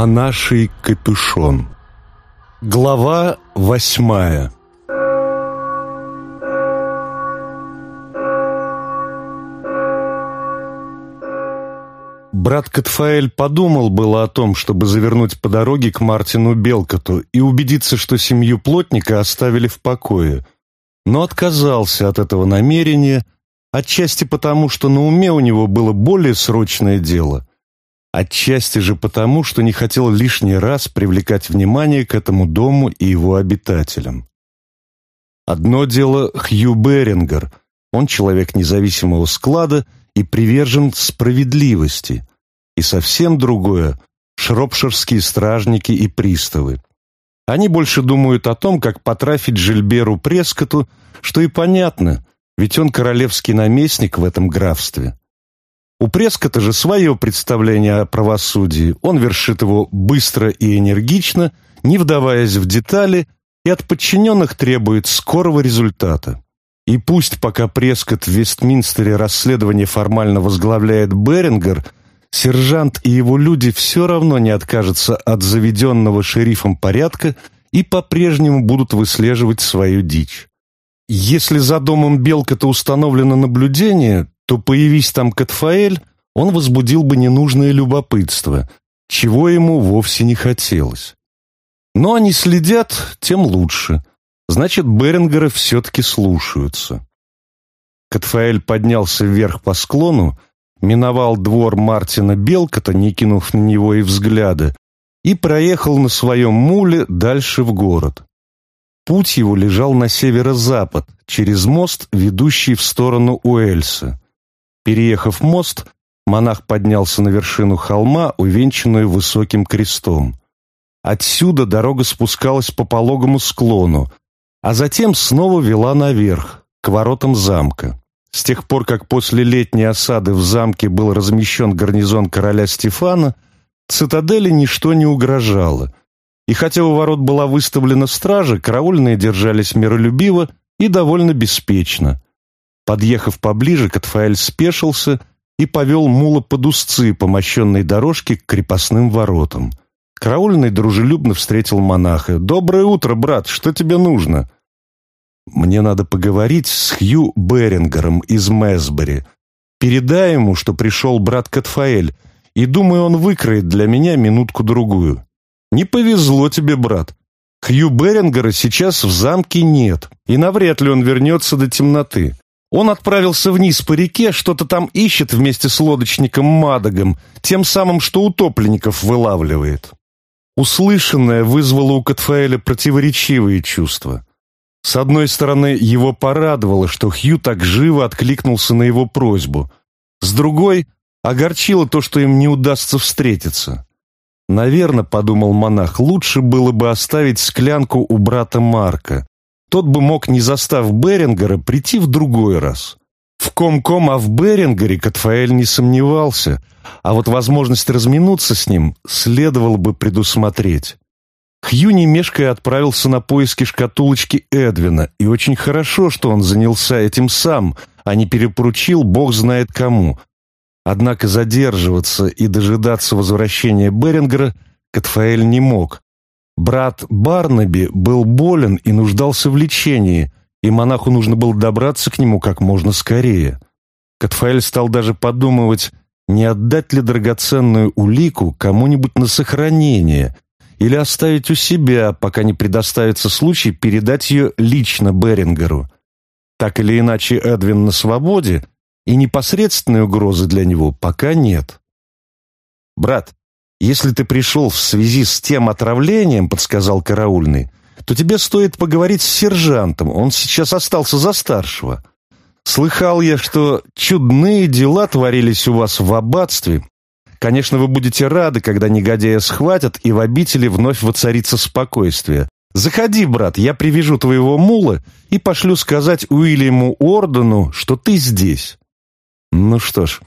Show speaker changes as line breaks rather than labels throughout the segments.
Монаший капюшон. Глава восьмая. Брат Катфаэль подумал было о том, чтобы завернуть по дороге к Мартину Белкоту и убедиться, что семью плотника оставили в покое, но отказался от этого намерения, отчасти потому, что на уме у него было более срочное дело — Отчасти же потому, что не хотел лишний раз привлекать внимание к этому дому и его обитателям. Одно дело Хью Берингер. Он человек независимого склада и привержен справедливости. И совсем другое – шропширские стражники и приставы. Они больше думают о том, как потрафить Жильберу Прескоту, что и понятно, ведь он королевский наместник в этом графстве. У Прескота же свое представление о правосудии. Он вершит его быстро и энергично, не вдаваясь в детали, и от подчиненных требует скорого результата. И пусть пока Прескот в Вестминстере расследование формально возглавляет Берингер, сержант и его люди все равно не откажутся от заведенного шерифом порядка и по-прежнему будут выслеживать свою дичь. Если за домом Белкота установлено наблюдение, то появись там Катфаэль, он возбудил бы ненужное любопытство, чего ему вовсе не хотелось. Но они следят, тем лучше. Значит, Берингеры все-таки слушаются. Катфаэль поднялся вверх по склону, миновал двор Мартина Белкота, не кинув на него и взгляда, и проехал на своем муле дальше в город. Путь его лежал на северо-запад, через мост, ведущий в сторону Уэльса. Переехав мост, монах поднялся на вершину холма, увенчанную высоким крестом. Отсюда дорога спускалась по пологому склону, а затем снова вела наверх, к воротам замка. С тех пор, как после летней осады в замке был размещен гарнизон короля Стефана, цитадели ничто не угрожало. И хотя у ворот была выставлена стража, караульные держались миролюбиво и довольно беспечно – Подъехав поближе, Катфаэль спешился и повел мула под узцы по мощенной дорожке к крепостным воротам. Караульный дружелюбно встретил монаха. «Доброе утро, брат! Что тебе нужно?» «Мне надо поговорить с Хью Берингером из Мэсбери. Передай ему, что пришел брат Катфаэль, и, думаю, он выкроет для меня минутку-другую». «Не повезло тебе, брат. Хью Берингера сейчас в замке нет, и навряд ли он вернется до темноты. Он отправился вниз по реке, что-то там ищет вместе с лодочником Мадагом, тем самым, что утопленников вылавливает. Услышанное вызвало у Катфаэля противоречивые чувства. С одной стороны, его порадовало, что Хью так живо откликнулся на его просьбу. С другой, огорчило то, что им не удастся встретиться. «Наверное, — подумал монах, — лучше было бы оставить склянку у брата Марка тот бы мог, не застав Берингера, прийти в другой раз. В ком-ком, а в Берингере Катфаэль не сомневался, а вот возможность разминуться с ним следовало бы предусмотреть. Хью не отправился на поиски шкатулочки Эдвина, и очень хорошо, что он занялся этим сам, а не перепоручил бог знает кому. Однако задерживаться и дожидаться возвращения Берингера Катфаэль не мог. Брат Барнаби был болен и нуждался в лечении, и монаху нужно было добраться к нему как можно скорее. Катфаэль стал даже подумывать, не отдать ли драгоценную улику кому-нибудь на сохранение или оставить у себя, пока не предоставится случай передать ее лично Берингеру. Так или иначе, Эдвин на свободе, и непосредственной угрозы для него пока нет. «Брат, «Если ты пришел в связи с тем отравлением, — подсказал караульный, — то тебе стоит поговорить с сержантом, он сейчас остался за старшего. Слыхал я, что чудные дела творились у вас в аббатстве. Конечно, вы будете рады, когда негодяя схватят, и в обители вновь воцарится спокойствие. Заходи, брат, я привяжу твоего мула и пошлю сказать Уильяму Ордену, что ты здесь». «Ну что ж,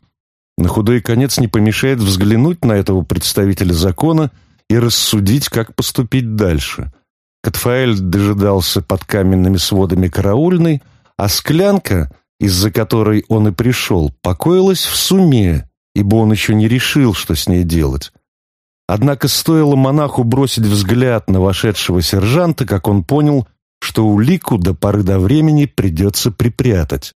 на худой конец не помешает взглянуть на этого представителя закона и рассудить, как поступить дальше. Катфаэль дожидался под каменными сводами караульной, а склянка, из-за которой он и пришел, покоилась в суме, ибо он еще не решил, что с ней делать. Однако стоило монаху бросить взгляд на вошедшего сержанта, как он понял, что улику до поры до времени придется припрятать.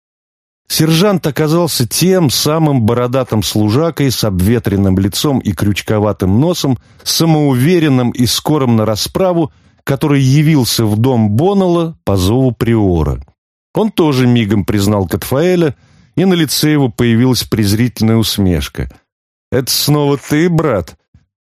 Сержант оказался тем самым бородатым служакой с обветренным лицом и крючковатым носом, самоуверенным и скорым на расправу, который явился в дом Боннелла по зову Приора. Он тоже мигом признал Катфаэля, и на лице его появилась презрительная усмешка. «Это снова ты, брат?»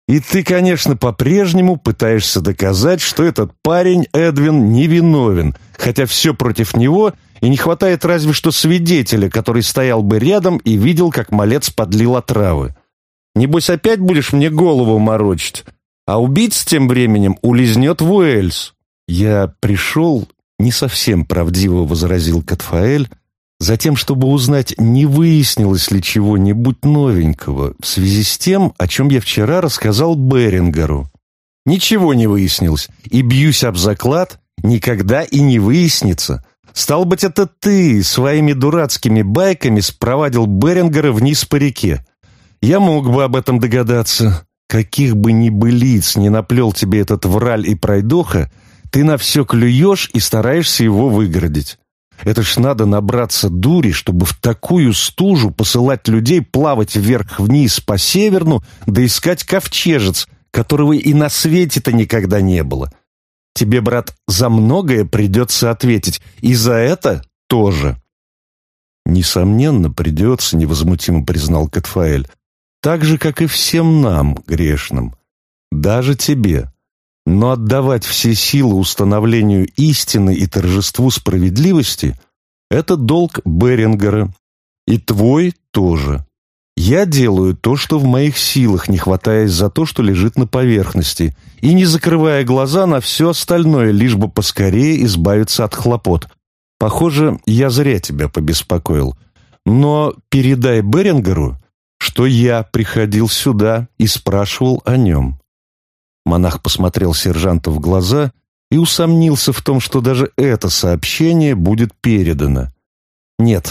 И ты, конечно, по-прежнему пытаешься доказать, что этот парень Эдвин невиновен, хотя все против него — и не хватает разве что свидетеля, который стоял бы рядом и видел, как малец подлил отравы. Небось, опять будешь мне голову морочить, а убийц тем временем улизнет в Уэльс. Я пришел, не совсем правдиво возразил Катфаэль, затем, чтобы узнать, не выяснилось ли чего-нибудь новенького в связи с тем, о чем я вчера рассказал Берингеру. Ничего не выяснилось, и бьюсь об заклад, никогда и не выяснится, Стал быть, это ты своими дурацкими байками спровадил Берингера вниз по реке. Я мог бы об этом догадаться. Каких бы ни былиц не наплел тебе этот враль и пройдоха, ты на все клюешь и стараешься его выгородить. Это ж надо набраться дури, чтобы в такую стужу посылать людей плавать вверх-вниз по северну, да искать ковчежец, которого и на свете-то никогда не было. Тебе, брат, за многое придется ответить, и за это тоже. Несомненно, придется, невозмутимо признал Катфаэль, так же, как и всем нам, грешным, даже тебе. Но отдавать все силы установлению истины и торжеству справедливости – это долг Берингера, и твой тоже. Я делаю то, что в моих силах, не хватаясь за то, что лежит на поверхности, и не закрывая глаза на все остальное, лишь бы поскорее избавиться от хлопот. Похоже, я зря тебя побеспокоил. Но передай Берингеру, что я приходил сюда и спрашивал о нем». Монах посмотрел сержанту в глаза и усомнился в том, что даже это сообщение будет передано. «Нет,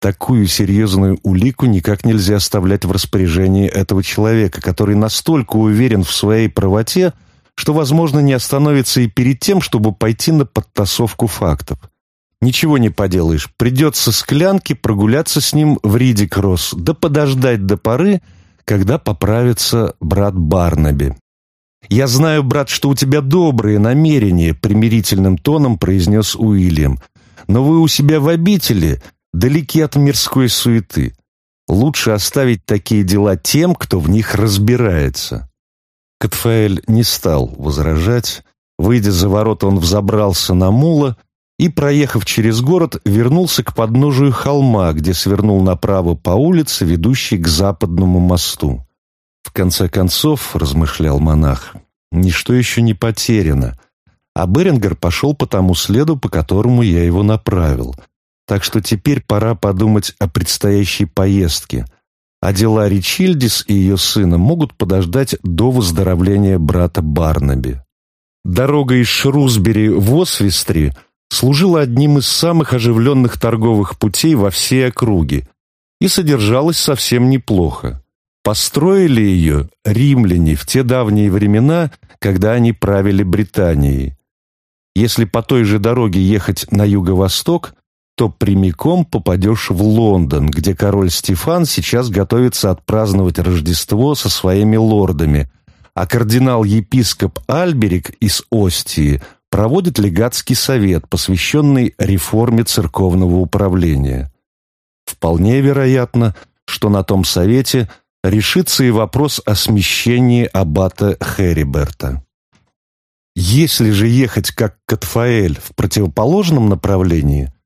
Такую серьезную улику никак нельзя оставлять в распоряжении этого человека, который настолько уверен в своей правоте, что, возможно, не остановится и перед тем, чтобы пойти на подтасовку фактов. Ничего не поделаешь, придется с клянки прогуляться с ним в Ридикросс, да подождать до поры, когда поправится брат Барнаби. «Я знаю, брат, что у тебя добрые намерения», — примирительным тоном произнес Уильям. «Но вы у себя в обители далеки от мирской суеты. Лучше оставить такие дела тем, кто в них разбирается. Катфаэль не стал возражать. Выйдя за ворота, он взобрался на мула и, проехав через город, вернулся к подножию холма, где свернул направо по улице, ведущей к западному мосту. В конце концов, размышлял монах, ничто еще не потеряно, а Берингер пошел по тому следу, по которому я его направил — так что теперь пора подумать о предстоящей поездке. А дела Ричильдис и ее сына могут подождать до выздоровления брата Барнаби. Дорога из Шрусбери в Освистри служила одним из самых оживленных торговых путей во всей округе и содержалась совсем неплохо. Построили ее римляне в те давние времена, когда они правили Британией. Если по той же дороге ехать на юго-восток, то прямиком попадешь в Лондон, где король Стефан сейчас готовится отпраздновать Рождество со своими лордами, а кардинал-епископ Альберик из Остии проводит легатский совет, посвященный реформе церковного управления. Вполне вероятно, что на том совете решится и вопрос о смещении аббата Хериберта. Если же ехать как Катфаэль в противоположном направлении –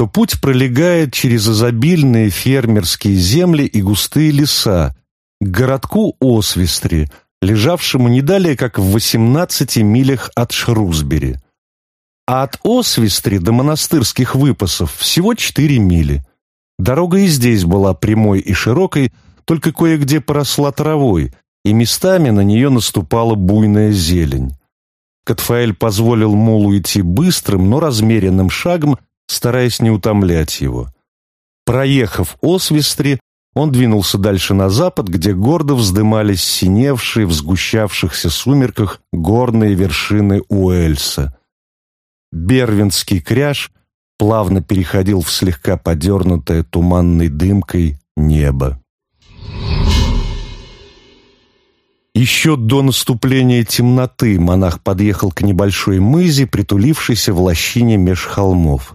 то путь пролегает через изобильные фермерские земли и густые леса к городку Освистри, лежавшему не далее как в 18 милях от Шрусбери. А от Освистри до монастырских выпасов всего 4 мили. Дорога и здесь была прямой и широкой, только кое-где поросла травой, и местами на нее наступала буйная зелень. Катфаэль позволил Мулу идти быстрым, но размеренным шагом, стараясь не утомлять его. Проехав Освистри, он двинулся дальше на запад, где гордо вздымались синевшие в сгущавшихся сумерках горные вершины Уэльса. Бервинский кряж плавно переходил в слегка подернутое туманной дымкой небо. Еще до наступления темноты монах подъехал к небольшой мызе, притулившейся в лощине меж холмов.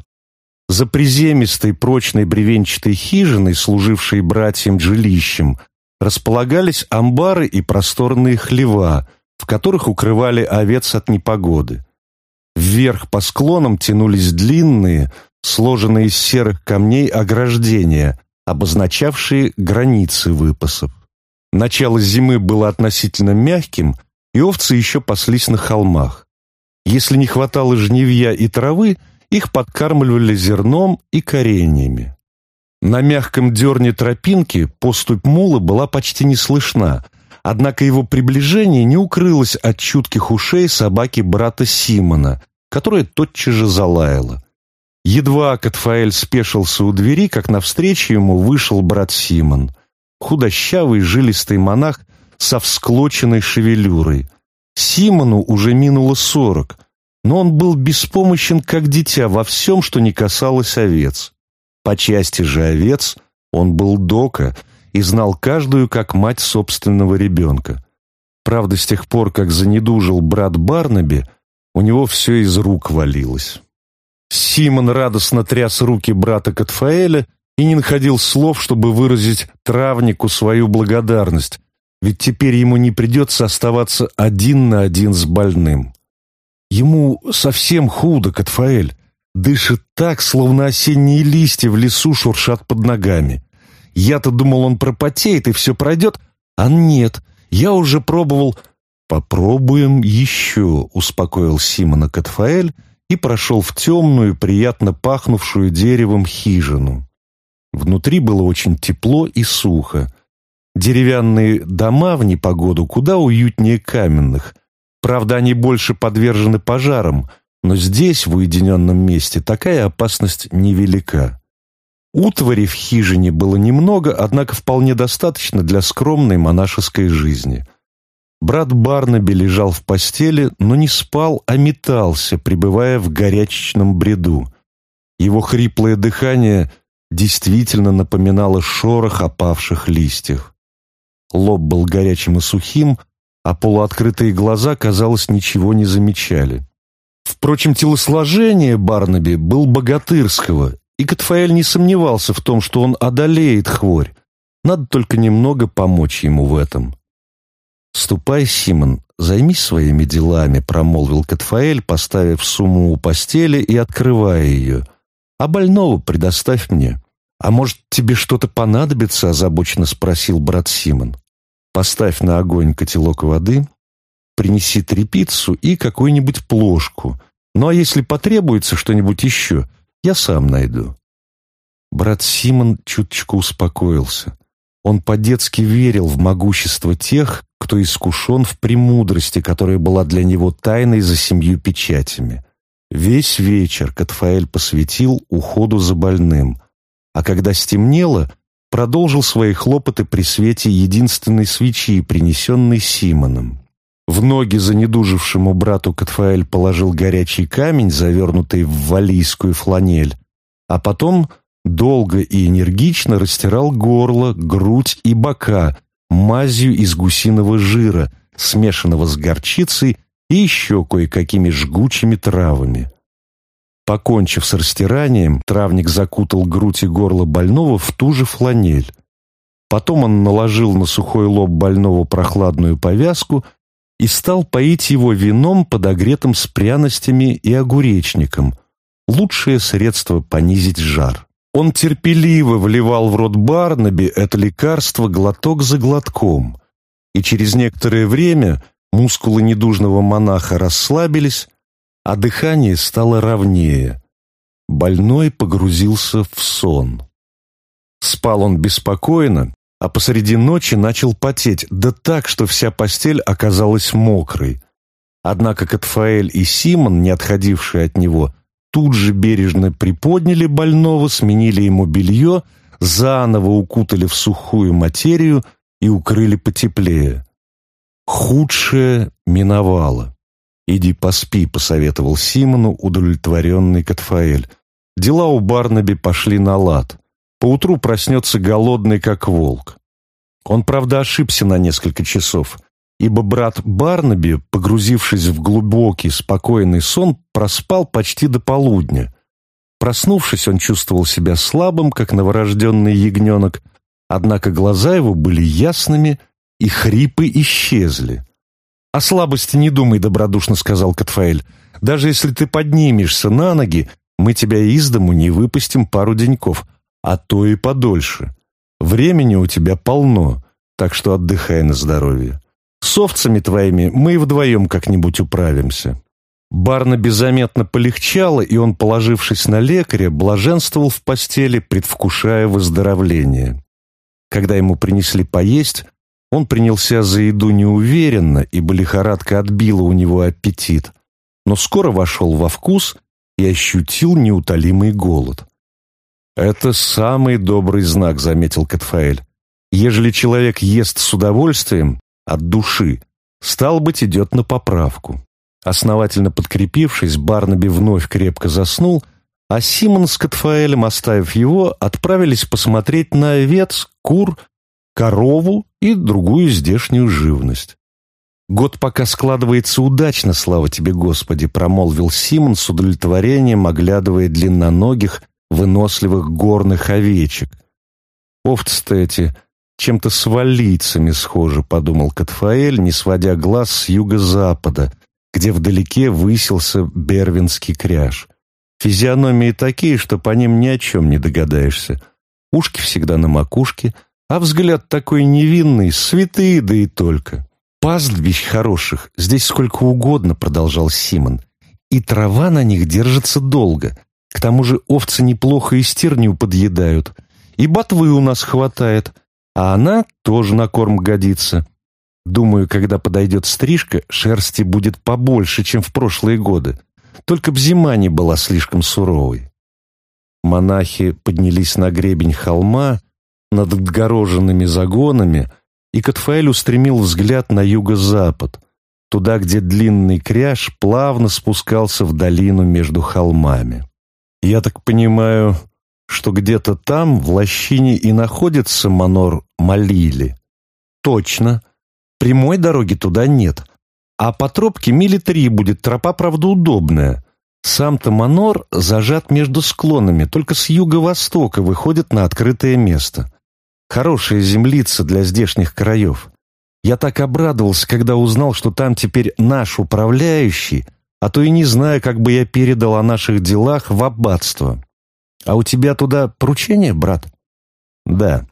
За приземистой прочной бревенчатой хижиной, служившей братьям жилищем, располагались амбары и просторные хлева, в которых укрывали овец от непогоды. Вверх по склонам тянулись длинные, сложенные из серых камней ограждения, обозначавшие границы выпасов. Начало зимы было относительно мягким, и овцы еще паслись на холмах. Если не хватало жневья и травы – их подкармливали зерном и кореньями. На мягком дерне тропинки поступь мула была почти не слышна, однако его приближение не укрылось от чутких ушей собаки брата Симона, которая тотчас же залаяла. Едва Катфаэль спешился у двери, как навстречу ему вышел брат Симон. Худощавый, жилистый монах со всклоченной шевелюрой. Симону уже минуло сорок, но он был беспомощен, как дитя, во всем, что не касалось овец. По части же овец он был дока и знал каждую как мать собственного ребенка. Правда, с тех пор, как занедужил брат Барнаби, у него все из рук валилось. Симон радостно тряс руки брата Катфаэля и не находил слов, чтобы выразить травнику свою благодарность, ведь теперь ему не придется оставаться один на один с больным. Ему совсем худо, Катфаэль. Дышит так, словно осенние листья в лесу шуршат под ногами. Я-то думал, он пропотеет и все пройдет, а нет, я уже пробовал... «Попробуем еще», — успокоил Симона Катфаэль и прошел в темную, приятно пахнувшую деревом хижину. Внутри было очень тепло и сухо. Деревянные дома в непогоду куда уютнее каменных — Правда, они больше подвержены пожарам, но здесь, в уединенном месте, такая опасность невелика. Утвари в хижине было немного, однако вполне достаточно для скромной монашеской жизни. Брат Барнаби лежал в постели, но не спал, а метался, пребывая в горячечном бреду. Его хриплое дыхание действительно напоминало шорох опавших листьев. Лоб был горячим и сухим, а полуоткрытые глаза, казалось, ничего не замечали. Впрочем, телосложение Барнаби был богатырского, и Катфаэль не сомневался в том, что он одолеет хворь. Надо только немного помочь ему в этом. «Ступай, Симон, займись своими делами», — промолвил Катфаэль, поставив сумму у постели и открывая ее. «А больного предоставь мне». «А может, тебе что-то понадобится?» — озабоченно спросил брат Симон. Поставь на огонь котелок воды, принеси трепицу и какую-нибудь плошку. Ну а если потребуется что-нибудь еще, я сам найду». Брат Симон чуточку успокоился. Он по-детски верил в могущество тех, кто искушен в премудрости, которая была для него тайной за семью печатями. Весь вечер Катфаэль посвятил уходу за больным, а когда стемнело, продолжил свои хлопоты при свете единственной свечи, принесенной Симоном. В ноги занедужившему брату Катфаэль положил горячий камень, завернутый в валийскую фланель, а потом долго и энергично растирал горло, грудь и бока мазью из гусиного жира, смешанного с горчицей и еще кое-какими жгучими травами. Покончив с растиранием, травник закутал грудь и горло больного в ту же фланель. Потом он наложил на сухой лоб больного прохладную повязку и стал поить его вином, подогретым с пряностями и огуречником. Лучшее средство понизить жар. Он терпеливо вливал в рот Барнаби это лекарство глоток за глотком, и через некоторое время мускулы недужного монаха расслабились, а дыхание стало ровнее. Больной погрузился в сон. Спал он беспокойно, а посреди ночи начал потеть, да так, что вся постель оказалась мокрой. Однако Катфаэль и Симон, не отходившие от него, тут же бережно приподняли больного, сменили ему белье, заново укутали в сухую материю и укрыли потеплее. Худшее миновало. «Иди поспи», — посоветовал Симону удовлетворенный Катфаэль. Дела у Барнаби пошли на лад. Поутру проснется голодный, как волк. Он, правда, ошибся на несколько часов, ибо брат Барнаби, погрузившись в глубокий, спокойный сон, проспал почти до полудня. Проснувшись, он чувствовал себя слабым, как новорожденный ягненок, однако глаза его были ясными, и хрипы исчезли. «О слабости не думай», — добродушно сказал Катфаэль. «Даже если ты поднимешься на ноги, мы тебя из дому не выпустим пару деньков, а то и подольше. Времени у тебя полно, так что отдыхай на здоровье. С овцами твоими мы и вдвоем как-нибудь управимся». Барна заметно полегчало, и он, положившись на лекаря, блаженствовал в постели, предвкушая выздоровление. Когда ему принесли поесть, он принялся за еду неуверенно, ибо лихорадка отбила у него аппетит, но скоро вошел во вкус и ощутил неутолимый голод. «Это самый добрый знак», — заметил Катфаэль. «Ежели человек ест с удовольствием, от души, стал быть, идет на поправку». Основательно подкрепившись, Барнаби вновь крепко заснул, а Симон с Катфаэлем, оставив его, отправились посмотреть на овец, кур, корову и другую здешнюю живность. «Год пока складывается удачно, слава тебе, Господи», промолвил Симон с удовлетворением, оглядывая длинноногих, выносливых горных овечек. «Овцы-то эти чем-то с валийцами схожи», — подумал Катфаэль, не сводя глаз с юго-запада, где вдалеке высился Бервинский кряж. Физиономии такие, что по ним ни о чем не догадаешься. Ушки всегда на макушке, а взгляд такой невинный, святые, да и только. Пастбищ хороших здесь сколько угодно, продолжал Симон. И трава на них держится долго. К тому же овцы неплохо и стерню подъедают. И ботвы у нас хватает, а она тоже на корм годится. Думаю, когда подойдет стрижка, шерсти будет побольше, чем в прошлые годы. Только б зима не была слишком суровой. Монахи поднялись на гребень холма над отгороженными загонами, и Катфаэль устремил взгляд на юго-запад, туда, где длинный кряж плавно спускался в долину между холмами. «Я так понимаю, что где-то там, в лощине, и находится манор Малили?» «Точно. Прямой дороги туда нет. А по тропке мили три будет, тропа, правда, удобная». Сам-то Манор зажат между склонами, только с юго-востока выходит на открытое место. Хорошая землица для здешних краев. Я так обрадовался, когда узнал, что там теперь наш управляющий, а то и не знаю, как бы я передал о наших делах в аббатство. А у тебя туда поручение, брат? Да.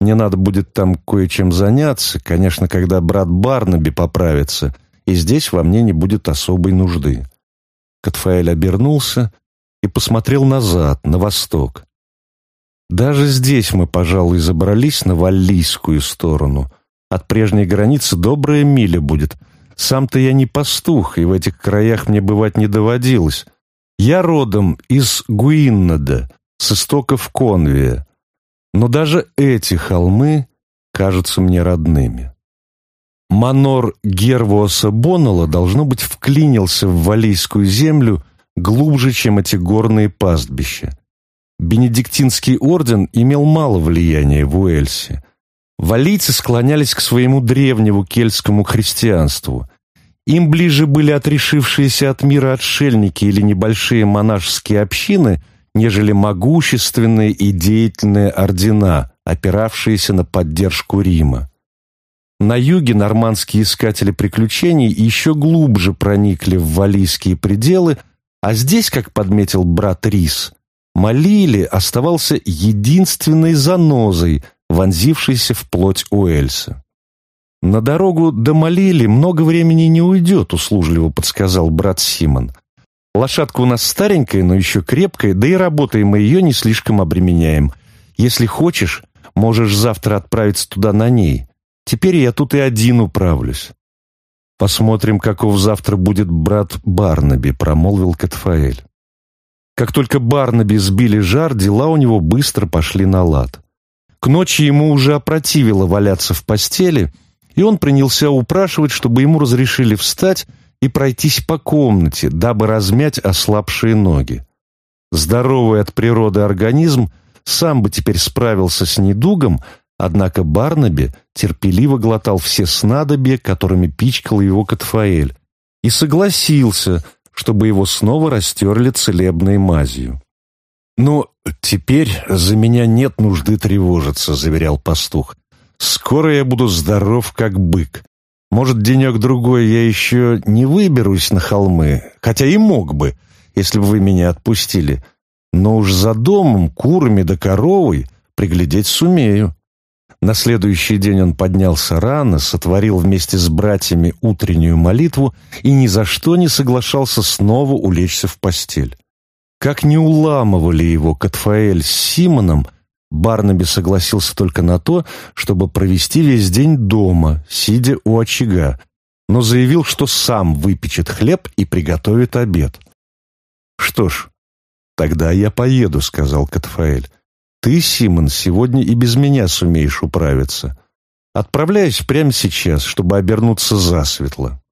Мне надо будет там кое-чем заняться, конечно, когда брат Барнаби поправится, и здесь во мне не будет особой нужды. Катфаэль обернулся и посмотрел назад, на восток. Даже здесь мы, пожалуй, забрались на валлийскую сторону. От прежней границы добрая миля будет. Сам-то я не пастух, и в этих краях мне бывать не доводилось. Я родом из Гуиннада, с истоков Конвия. Но даже эти холмы кажутся мне родными. Манор Гервоса Боннелла, должно быть, вклинился в валлийскую землю глубже, чем эти горные пастбища. Бенедиктинский орден имел мало влияния в Уэльсе. Валийцы склонялись к своему древнему кельтскому христианству. Им ближе были отрешившиеся от мира отшельники или небольшие монашеские общины, нежели могущественные и деятельные ордена, опиравшиеся на поддержку Рима. На юге нормандские искатели приключений еще глубже проникли в валийские пределы, а здесь, как подметил брат Рис, Малили оставался единственной занозой, вонзившейся в плоть Уэльса. «На дорогу до Малили много времени не уйдет», — услужливо подсказал брат Симон. «Лошадка у нас старенькая, но еще крепкая, да и работаем мы ее не слишком обременяем. Если хочешь, можешь завтра отправиться туда на ней. Теперь я тут и один управлюсь». «Посмотрим, каков завтра будет брат Барнаби», — промолвил Катфаэль. Как только Барнаби сбили жар, дела у него быстро пошли на лад. К ночи ему уже опротивило валяться в постели, и он принялся упрашивать, чтобы ему разрешили встать и пройтись по комнате, дабы размять ослабшие ноги. Здоровый от природы организм сам бы теперь справился с недугом, однако Барнаби терпеливо глотал все снадобья, которыми пичкал его Катфаэль, и согласился – чтобы его снова растерли целебной мазью. «Ну, теперь за меня нет нужды тревожиться», — заверял пастух. «Скоро я буду здоров, как бык. Может, денек-другой я еще не выберусь на холмы, хотя и мог бы, если бы вы меня отпустили. Но уж за домом, курами да коровой приглядеть сумею. На следующий день он поднялся рано, сотворил вместе с братьями утреннюю молитву и ни за что не соглашался снова улечься в постель. Как не уламывали его Катфаэль с Симоном, Барнаби согласился только на то, чтобы провести весь день дома, сидя у очага, но заявил, что сам выпечет хлеб и приготовит обед. «Что ж, тогда я поеду», — сказал Катфаэль. Ты, Симон, сегодня и без меня сумеешь управиться. Отправляюсь прямо сейчас, чтобы обернуться засветло».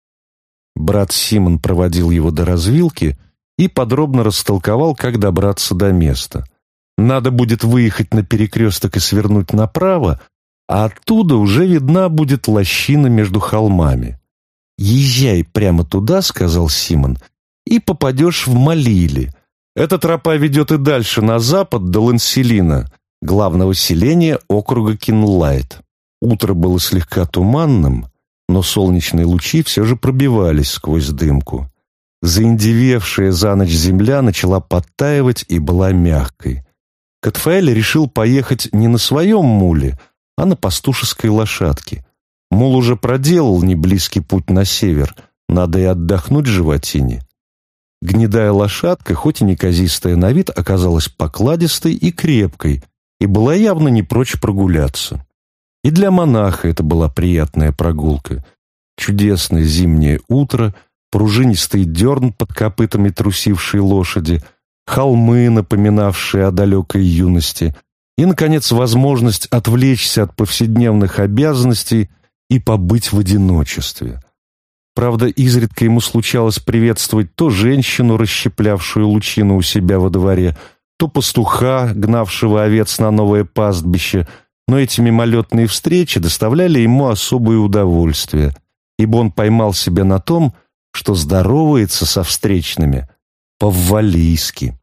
Брат Симон проводил его до развилки и подробно растолковал, как добраться до места. Надо будет выехать на перекресток и свернуть направо, а оттуда уже видна будет лощина между холмами. «Езжай прямо туда», — сказал Симон, — «и попадешь в Малили, эта тропа ведет и дальше, на запад, до Ланселина, главного селения округа Кинлайт. Утро было слегка туманным, но солнечные лучи все же пробивались сквозь дымку. Заиндевевшая за ночь земля начала подтаивать и была мягкой. Катфаэль решил поехать не на своем муле, а на пастушеской лошадке. Мул уже проделал неблизкий путь на север, надо и отдохнуть животине. Гнедая лошадка, хоть и неказистая на вид, оказалась покладистой и крепкой, и была явно не прочь прогуляться. И для монаха это была приятная прогулка. Чудесное зимнее утро, пружинистый дерн под копытами трусившей лошади, холмы, напоминавшие о далекой юности, и, наконец, возможность отвлечься от повседневных обязанностей и побыть в одиночестве – Правда, изредка ему случалось приветствовать то женщину, расщеплявшую лучину у себя во дворе, то пастуха, гнавшего овец на новое пастбище, но эти мимолетные встречи доставляли ему особое удовольствие, ибо он поймал себя на том, что здоровается со встречными по-валийски.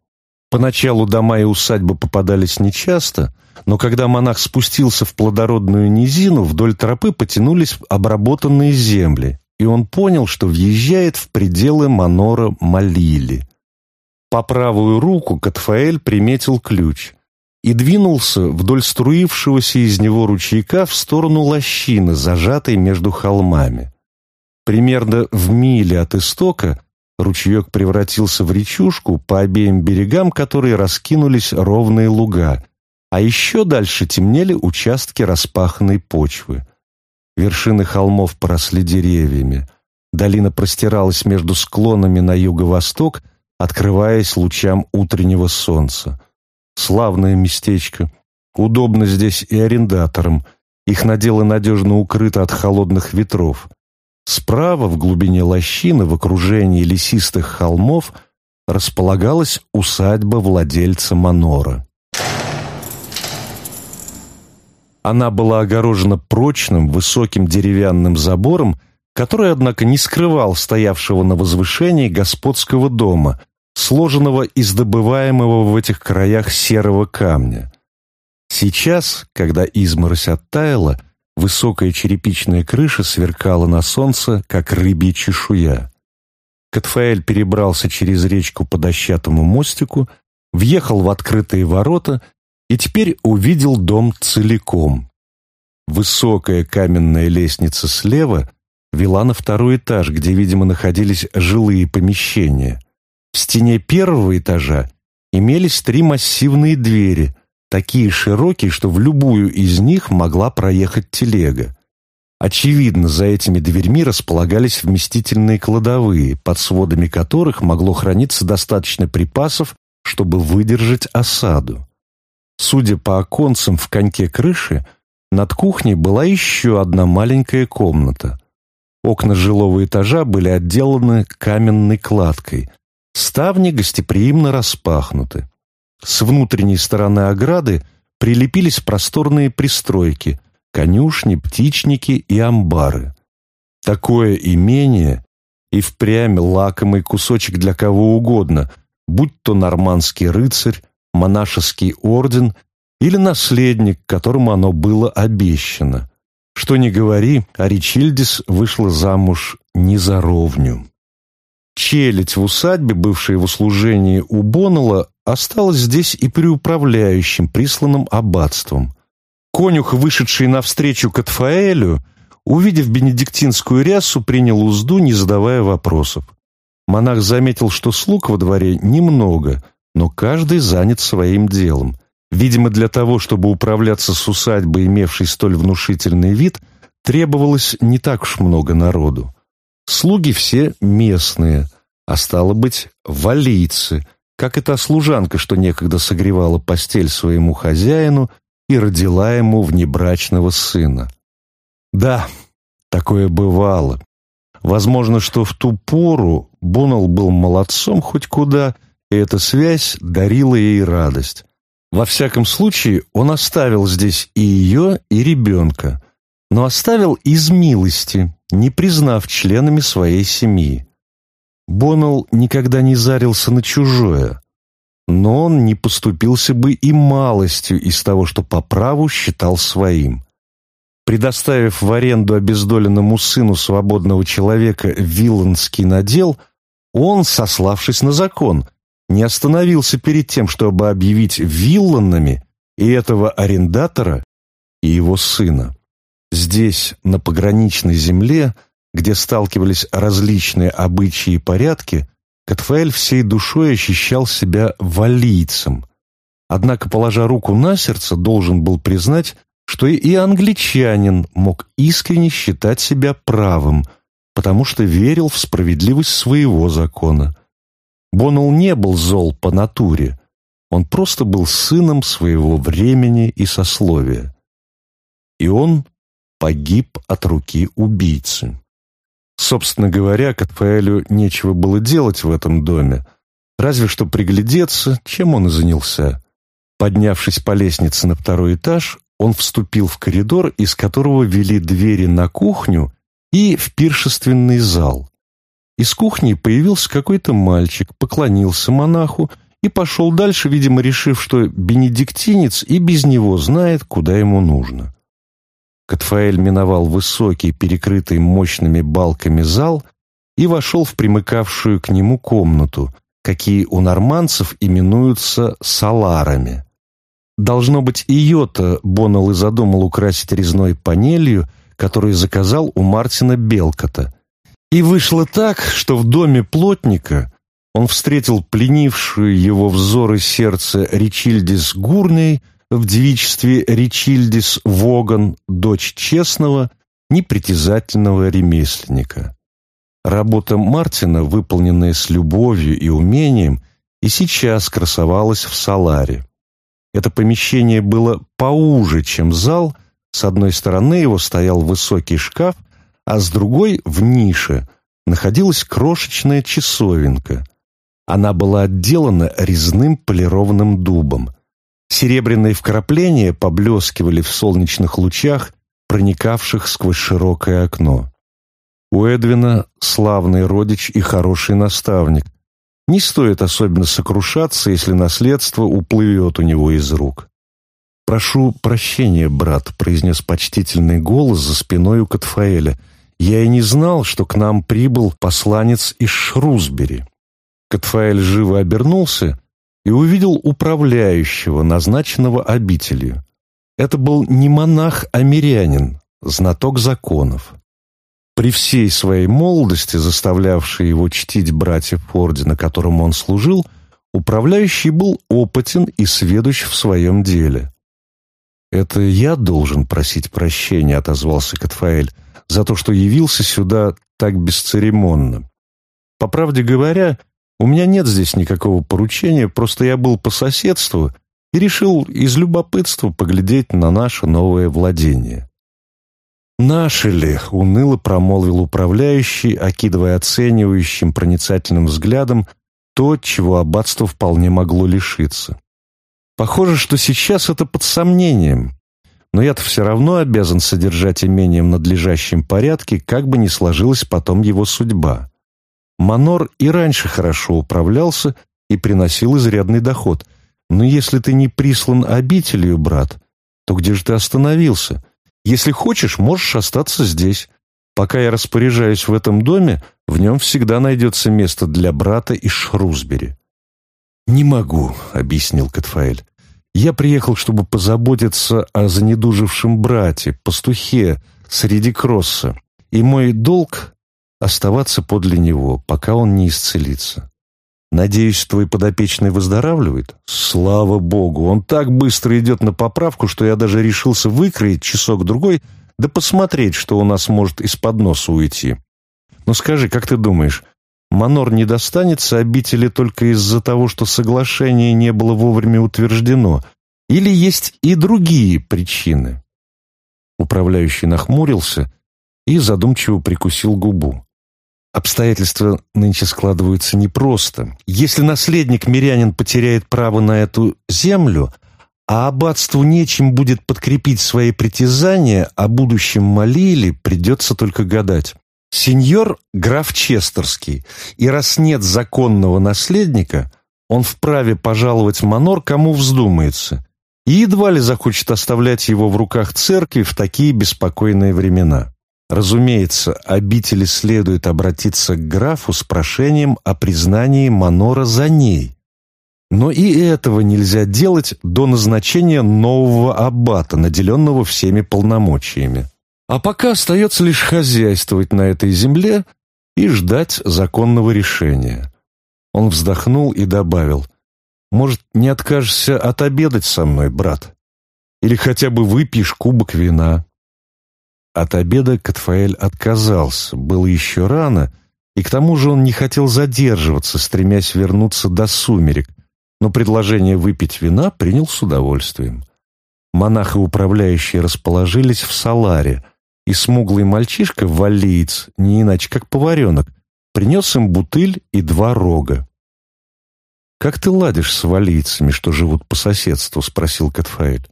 Поначалу дома и усадьбы попадались нечасто, но когда монах спустился в плодородную низину, вдоль тропы потянулись обработанные земли – и он понял, что въезжает в пределы манора Малили. По правую руку Катфаэль приметил ключ и двинулся вдоль струившегося из него ручейка в сторону лощины, зажатой между холмами. Примерно в миле от истока ручеек превратился в речушку, по обеим берегам которой раскинулись ровные луга, а еще дальше темнели участки распаханной почвы. Вершины холмов поросли деревьями. Долина простиралась между склонами на юго-восток, открываясь лучам утреннего солнца. Славное местечко. Удобно здесь и арендаторам. Их надело надежно укрыто от холодных ветров. Справа, в глубине лощины, в окружении лесистых холмов, располагалась усадьба владельца манора. Она была огорожена прочным, высоким деревянным забором, который, однако, не скрывал стоявшего на возвышении господского дома, сложенного из добываемого в этих краях серого камня. Сейчас, когда изморозь оттаяла, высокая черепичная крыша сверкала на солнце, как рыбья чешуя. Катфаэль перебрался через речку по дощатому мостику, въехал в открытые ворота и теперь увидел дом целиком. Высокая каменная лестница слева вела на второй этаж, где, видимо, находились жилые помещения. В стене первого этажа имелись три массивные двери, такие широкие, что в любую из них могла проехать телега. Очевидно, за этими дверьми располагались вместительные кладовые, под сводами которых могло храниться достаточно припасов, чтобы выдержать осаду. Судя по оконцам в коньке крыши, над кухней была еще одна маленькая комната. Окна жилого этажа были отделаны каменной кладкой. Ставни гостеприимно распахнуты. С внутренней стороны ограды прилепились просторные пристройки, конюшни, птичники и амбары. Такое имение и впрямь лакомый кусочек для кого угодно, будь то нормандский рыцарь, монашеский орден или наследник, которому оно было обещано. Что не говори, Аричильдис вышла замуж не за ровню. Челядь в усадьбе, бывшая в услужении у Боннелла, осталась здесь и при управляющем, присланном аббатством. Конюх, вышедший навстречу к Атфаэлю, увидев бенедиктинскую рясу, принял узду, не задавая вопросов. Монах заметил, что слуг во дворе немного, но каждый занят своим делом. Видимо, для того, чтобы управляться с усадьбой, имевшей столь внушительный вид, требовалось не так уж много народу. Слуги все местные, а стало быть, валийцы, как и та служанка, что некогда согревала постель своему хозяину и родила ему внебрачного сына. Да, такое бывало. Возможно, что в ту пору Бунал был молодцом хоть куда и эта связь дарила ей радость. Во всяком случае, он оставил здесь и ее, и ребенка, но оставил из милости, не признав членами своей семьи. Боннелл никогда не зарился на чужое, но он не поступился бы и малостью из того, что по праву считал своим. Предоставив в аренду обездоленному сыну свободного человека вилланский надел, он, сославшись на закон, не остановился перед тем, чтобы объявить вилланами и этого арендатора, и его сына. Здесь, на пограничной земле, где сталкивались различные обычаи и порядки, Катфаэль всей душой ощущал себя валийцем. Однако, положа руку на сердце, должен был признать, что и англичанин мог искренне считать себя правым, потому что верил в справедливость своего закона – Боннелл не был зол по натуре. Он просто был сыном своего времени и сословия. И он погиб от руки убийцы. Собственно говоря, Катфаэлю нечего было делать в этом доме, разве что приглядеться, чем он и занялся. Поднявшись по лестнице на второй этаж, он вступил в коридор, из которого вели двери на кухню и в пиршественный зал. Из кухни появился какой-то мальчик, поклонился монаху и пошел дальше, видимо, решив, что бенедиктинец и без него знает, куда ему нужно. Катфаэль миновал высокий, перекрытый мощными балками зал и вошел в примыкавшую к нему комнату, какие у норманцев именуются саларами. Должно быть, ее-то Боннелл и задумал украсить резной панелью, которую заказал у Мартина Белкота – и вышло так, что в доме плотника он встретил пленившую его взоры сердце Ричильдис Гурней в девичестве Ричильдис Воган, дочь честного, непритязательного ремесленника. Работа Мартина, выполненная с любовью и умением, и сейчас красовалась в саларе. Это помещение было поуже, чем зал. С одной стороны его стоял высокий шкаф – а с другой, в нише, находилась крошечная часовенка. Она была отделана резным полированным дубом. Серебряные вкрапления поблескивали в солнечных лучах, проникавших сквозь широкое окно. У Эдвина славный родич и хороший наставник. Не стоит особенно сокрушаться, если наследство уплывет у него из рук. «Прошу прощения, брат», — произнес почтительный голос за спиной у Катфаэля — я и не знал, что к нам прибыл посланец из Шрусбери. Катфаэль живо обернулся и увидел управляющего, назначенного обителью. Это был не монах, а мирянин, знаток законов. При всей своей молодости, заставлявшей его чтить братьев ордена, которым он служил, управляющий был опытен и сведущ в своем деле. «Это я должен просить прощения», — отозвался Катфаэль за то, что явился сюда так бесцеремонно. По правде говоря, у меня нет здесь никакого поручения, просто я был по соседству и решил из любопытства поглядеть на наше новое владение. «Наши ли?» — уныло промолвил управляющий, окидывая оценивающим проницательным взглядом то, чего аббатство вполне могло лишиться. «Похоже, что сейчас это под сомнением но я-то все равно обязан содержать имение в надлежащем порядке, как бы ни сложилась потом его судьба. Манор и раньше хорошо управлялся и приносил изрядный доход. Но если ты не прислан обителью, брат, то где же ты остановился? Если хочешь, можешь остаться здесь. Пока я распоряжаюсь в этом доме, в нем всегда найдется место для брата из Шрусбери». «Не могу», — объяснил Катфаэль. Я приехал, чтобы позаботиться о занедужившем брате, пастухе, среди кросса. И мой долг — оставаться подле него, пока он не исцелится. Надеюсь, твой подопечный выздоравливает? Слава богу, он так быстро идет на поправку, что я даже решился выкроить часок-другой, да посмотреть, что у нас может из-под носа уйти. Но скажи, как ты думаешь, Манор не достанется обители только из-за того, что соглашение не было вовремя утверждено, или есть и другие причины? Управляющий нахмурился и задумчиво прикусил губу. Обстоятельства нынче складываются непросто. Если наследник мирянин потеряет право на эту землю, а аббатству нечем будет подкрепить свои притязания, о будущем молили, придется только гадать. Сеньор граф Честерский, и раз нет законного наследника, он вправе пожаловать манор, кому вздумается, и едва ли захочет оставлять его в руках церкви в такие беспокойные времена. Разумеется, обители следует обратиться к графу с прошением о признании манора за ней. Но и этого нельзя делать до назначения нового аббата, наделенного всеми полномочиями. А пока остается лишь хозяйствовать на этой земле и ждать законного решения. Он вздохнул и добавил, «Может, не откажешься отобедать со мной, брат? Или хотя бы выпьешь кубок вина?» От обеда Катфаэль отказался, было еще рано, и к тому же он не хотел задерживаться, стремясь вернуться до сумерек, но предложение выпить вина принял с удовольствием. Монах и управляющие расположились в саларе – и смуглый мальчишка-валиец, не иначе как поваренок, принес им бутыль и два рога. «Как ты ладишь с валийцами, что живут по соседству?» — спросил Катфаэль.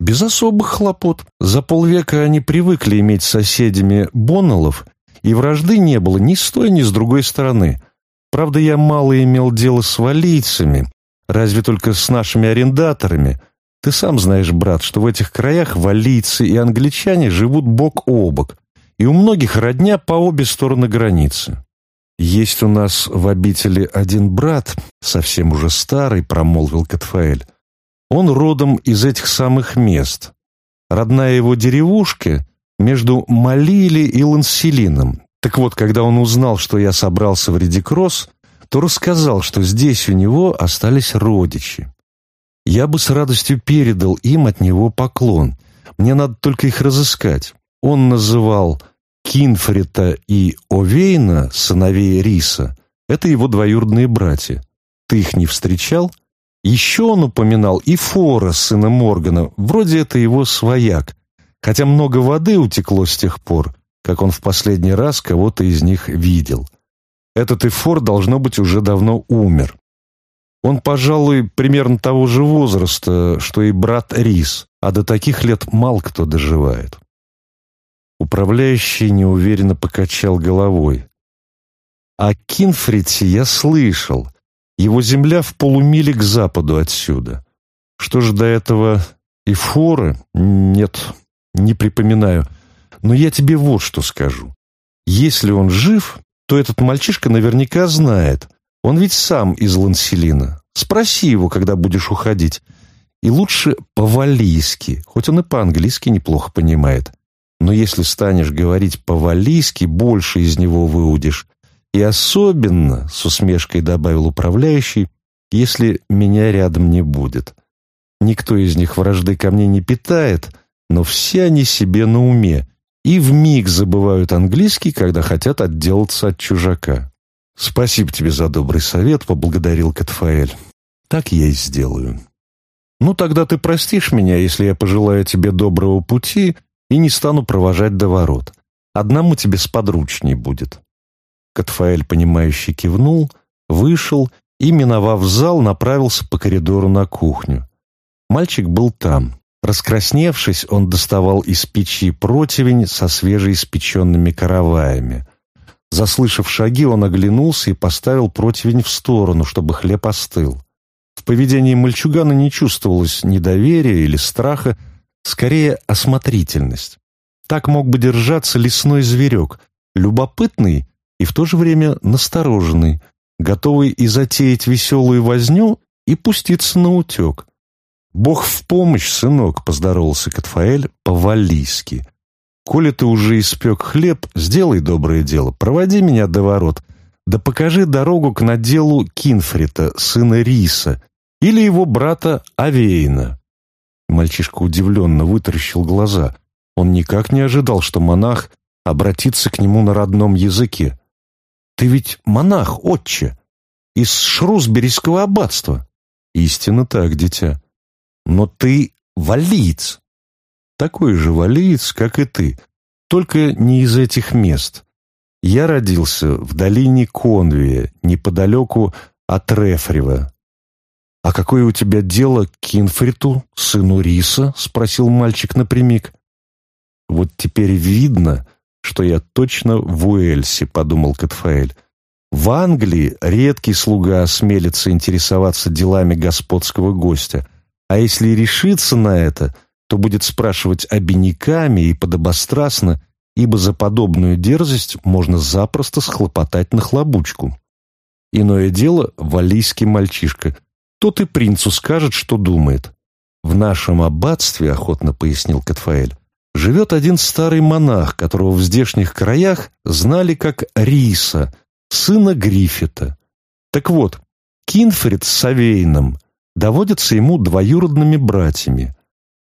«Без особых хлопот. За полвека они привыкли иметь соседями боннелов, и вражды не было ни с той, ни с другой стороны. Правда, я мало имел дело с валийцами, разве только с нашими арендаторами, ты сам знаешь, брат, что в этих краях валийцы и англичане живут бок о бок, и у многих родня по обе стороны границы. Есть у нас в обители один брат, совсем уже старый, промолвил Катфаэль. Он родом из этих самых мест. Родная его деревушка между Малили и Ланселином. Так вот, когда он узнал, что я собрался в Редикросс, то рассказал, что здесь у него остались родичи. Я бы с радостью передал им от него поклон. Мне надо только их разыскать. Он называл Кинфрита и Овейна, сыновей Риса, это его двоюродные братья. Ты их не встречал? Еще он упоминал и Фора, сына Моргана, вроде это его свояк, хотя много воды утекло с тех пор, как он в последний раз кого-то из них видел. Этот Ифор, должно быть, уже давно умер. Он, пожалуй, примерно того же возраста, что и брат Рис, а до таких лет мало кто доживает. Управляющий неуверенно покачал головой. О Кинфрите я слышал. Его земля в полумиле к западу отсюда. Что же до этого и форы? Нет, не припоминаю. Но я тебе вот что скажу. Если он жив, то этот мальчишка наверняка знает — он ведь сам из Ланселина. Спроси его, когда будешь уходить. И лучше по-валийски, хоть он и по-английски неплохо понимает. Но если станешь говорить по-валийски, больше из него выудишь. И особенно, с усмешкой добавил управляющий, если меня рядом не будет. Никто из них вражды ко мне не питает, но все они себе на уме и в миг забывают английский, когда хотят отделаться от чужака. «Спасибо тебе за добрый совет», — поблагодарил Катфаэль. «Так я и сделаю». «Ну, тогда ты простишь меня, если я пожелаю тебе доброго пути и не стану провожать до ворот. Одному тебе сподручней будет». Катфаэль, понимающе кивнул, вышел и, миновав зал, направился по коридору на кухню. Мальчик был там. Раскрасневшись, он доставал из печи противень со свежеиспеченными караваями — Заслышав шаги, он оглянулся и поставил противень в сторону, чтобы хлеб остыл. В поведении мальчугана не чувствовалось недоверия или страха, скорее осмотрительность. Так мог бы держаться лесной зверек, любопытный и в то же время настороженный, готовый и затеять веселую возню, и пуститься на утек. «Бог в помощь, сынок!» — поздоровался Катфаэль по-валийски — «Коли ты уже испек хлеб, сделай доброе дело, проводи меня до ворот, да покажи дорогу к наделу Кинфрита, сына Риса, или его брата Авеина. Мальчишка удивленно вытаращил глаза. Он никак не ожидал, что монах обратится к нему на родном языке. «Ты ведь монах, отче, из Шрусберийского аббатства». «Истинно так, дитя. Но ты валиец, такой же валеец, как и ты, только не из этих мест. Я родился в долине Конвия, неподалеку от Рефрева. «А какое у тебя дело к Кинфриту, сыну Риса?» — спросил мальчик напрямик. «Вот теперь видно, что я точно в Уэльсе», — подумал Катфаэль. В Англии редкий слуга осмелится интересоваться делами господского гостя, а если решится на это — то будет спрашивать обиняками и подобострастно, ибо за подобную дерзость можно запросто схлопотать на нахлобучку. Иное дело валийский мальчишка. Тот и принцу скажет, что думает. «В нашем аббатстве, — охотно пояснил Катфаэль, — живет один старый монах, которого в здешних краях знали как Риса, сына Гриффита. Так вот, Кинфрид с Савейном доводятся ему двоюродными братьями —